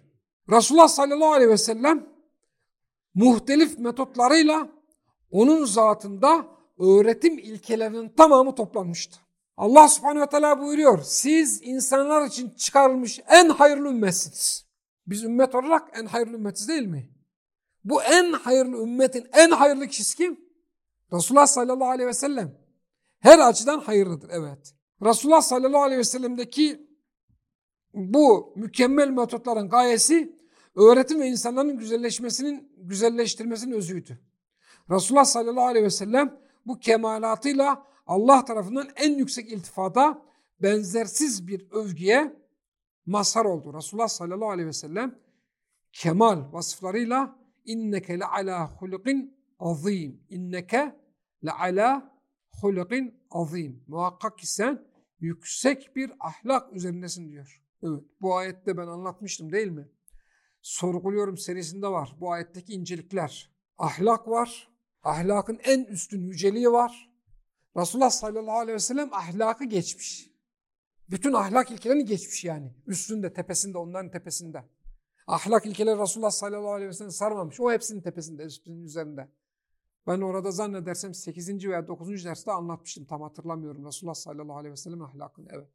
Resulullah sallallahu aleyhi ve sellem muhtelif metotlarıyla onun zatında öğretim ilkelerinin tamamı toplanmıştı. Allah subhanehu ve teala buyuruyor. Siz insanlar için çıkarılmış en hayırlı ümmetsiniz. Biz ümmet olarak en hayırlı ümmetiz değil mi? Bu en hayırlı ümmetin en hayırlı kişisi kim? Resulullah sallallahu aleyhi ve sellem. Her açıdan hayırlıdır evet. Resulullah sallallahu aleyhi ve sellem'deki bu mükemmel metotların gayesi öğretim ve insanların güzelleşmesinin, güzelleştirmesinin özüydü. Resulullah sallallahu aleyhi ve sellem bu kemalatıyla Allah tarafından en yüksek iltifata benzersiz bir övgüye mazhar oldu. Resulullah sallallahu aleyhi ve sellem kemal vasıflarıyla inneke le ala hulukin azim. İnneke le ala hulukin azim. Muhakkak ki sen yüksek bir ahlak üzerindesin diyor. Evet bu ayette ben anlatmıştım değil mi? Sorguluyorum serisinde var bu ayetteki incelikler. Ahlak var. Ahlakın en üstün yüceliği var. Resulullah sallallahu aleyhi ve sellem ahlakı geçmiş. Bütün ahlak ilkelerini geçmiş yani. Üstünde, tepesinde, onların tepesinde. Ahlak ilkeleri Resulullah sallallahu aleyhi ve sellem sarmamış. O hepsinin tepesinde, üstünün üzerinde. Ben orada zannedersem 8. veya 9. derste anlatmıştım. Tam hatırlamıyorum. Resulullah sallallahu aleyhi ve sellem ahlakını. Evet.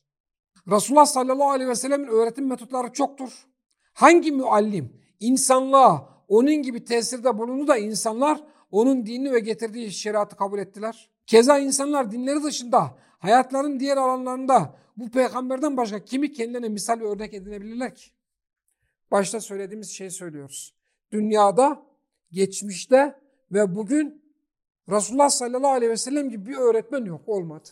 Resulullah sallallahu aleyhi ve sellemin öğretim metotları çoktur. Hangi müallim insanlığa onun gibi tesirde bulundu da insanlar onun dinini ve getirdiği şeriatı kabul ettiler? Keza insanlar dinleri dışında hayatların diğer alanlarında bu peygamberden başka kimi kendilerine misal örnek edinebilirler ki? Başta söylediğimiz şeyi söylüyoruz. Dünyada, geçmişte ve bugün Resulullah sallallahu aleyhi ve sellem gibi bir öğretmen yok, olmadı.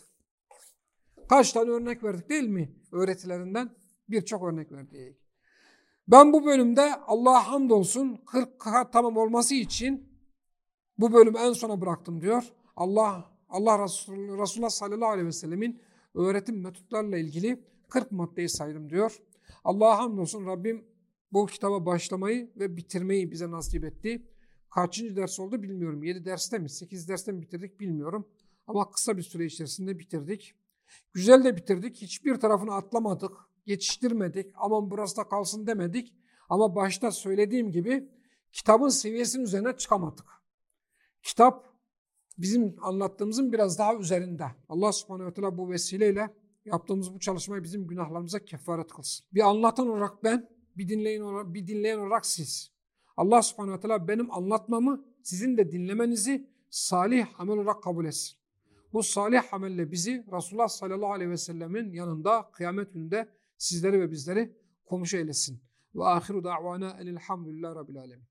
Kaç tane örnek verdik değil mi? Öğretilerinden birçok örnek verdik. Ben bu bölümde Allah'a hamdolsun 40 tamam olması için bu bölümü en sona bıraktım diyor. Allah Allah Resulü, Resulullah sallallahu aleyhi ve sellemin öğretim metotlarla ilgili 40 maddeyi saydım diyor. Allah'a hamdolsun Rabbim bu kitaba başlamayı ve bitirmeyi bize nasip etti. Kaçıncı ders oldu bilmiyorum. 7 derste mi 8 derste mi bitirdik bilmiyorum. Ama kısa bir süre içerisinde bitirdik. Güzel de bitirdik. Hiçbir tarafını atlamadık. Geçiştirmedik. Aman burası da kalsın demedik. Ama başta söylediğim gibi kitabın seviyesinin üzerine çıkamadık. Kitap bizim anlattığımızın biraz daha üzerinde. Allah subhanehu ve teala bu vesileyle yaptığımız bu çalışmayı bizim günahlarımıza kefaret kılsın. Bir anlatan olarak ben, bir dinleyen olarak, bir dinleyen olarak siz. Allah subhanehu ve teala benim anlatmamı, sizin de dinlemenizi salih amel olarak kabul etsin. Bu salih amelle bizi Resulullah sallallahu aleyhi ve sellemin yanında kıyamet gününde sizleri ve bizleri komşu eylesin. Ve ahiru da'vana elhamdülillah rabbil alemin.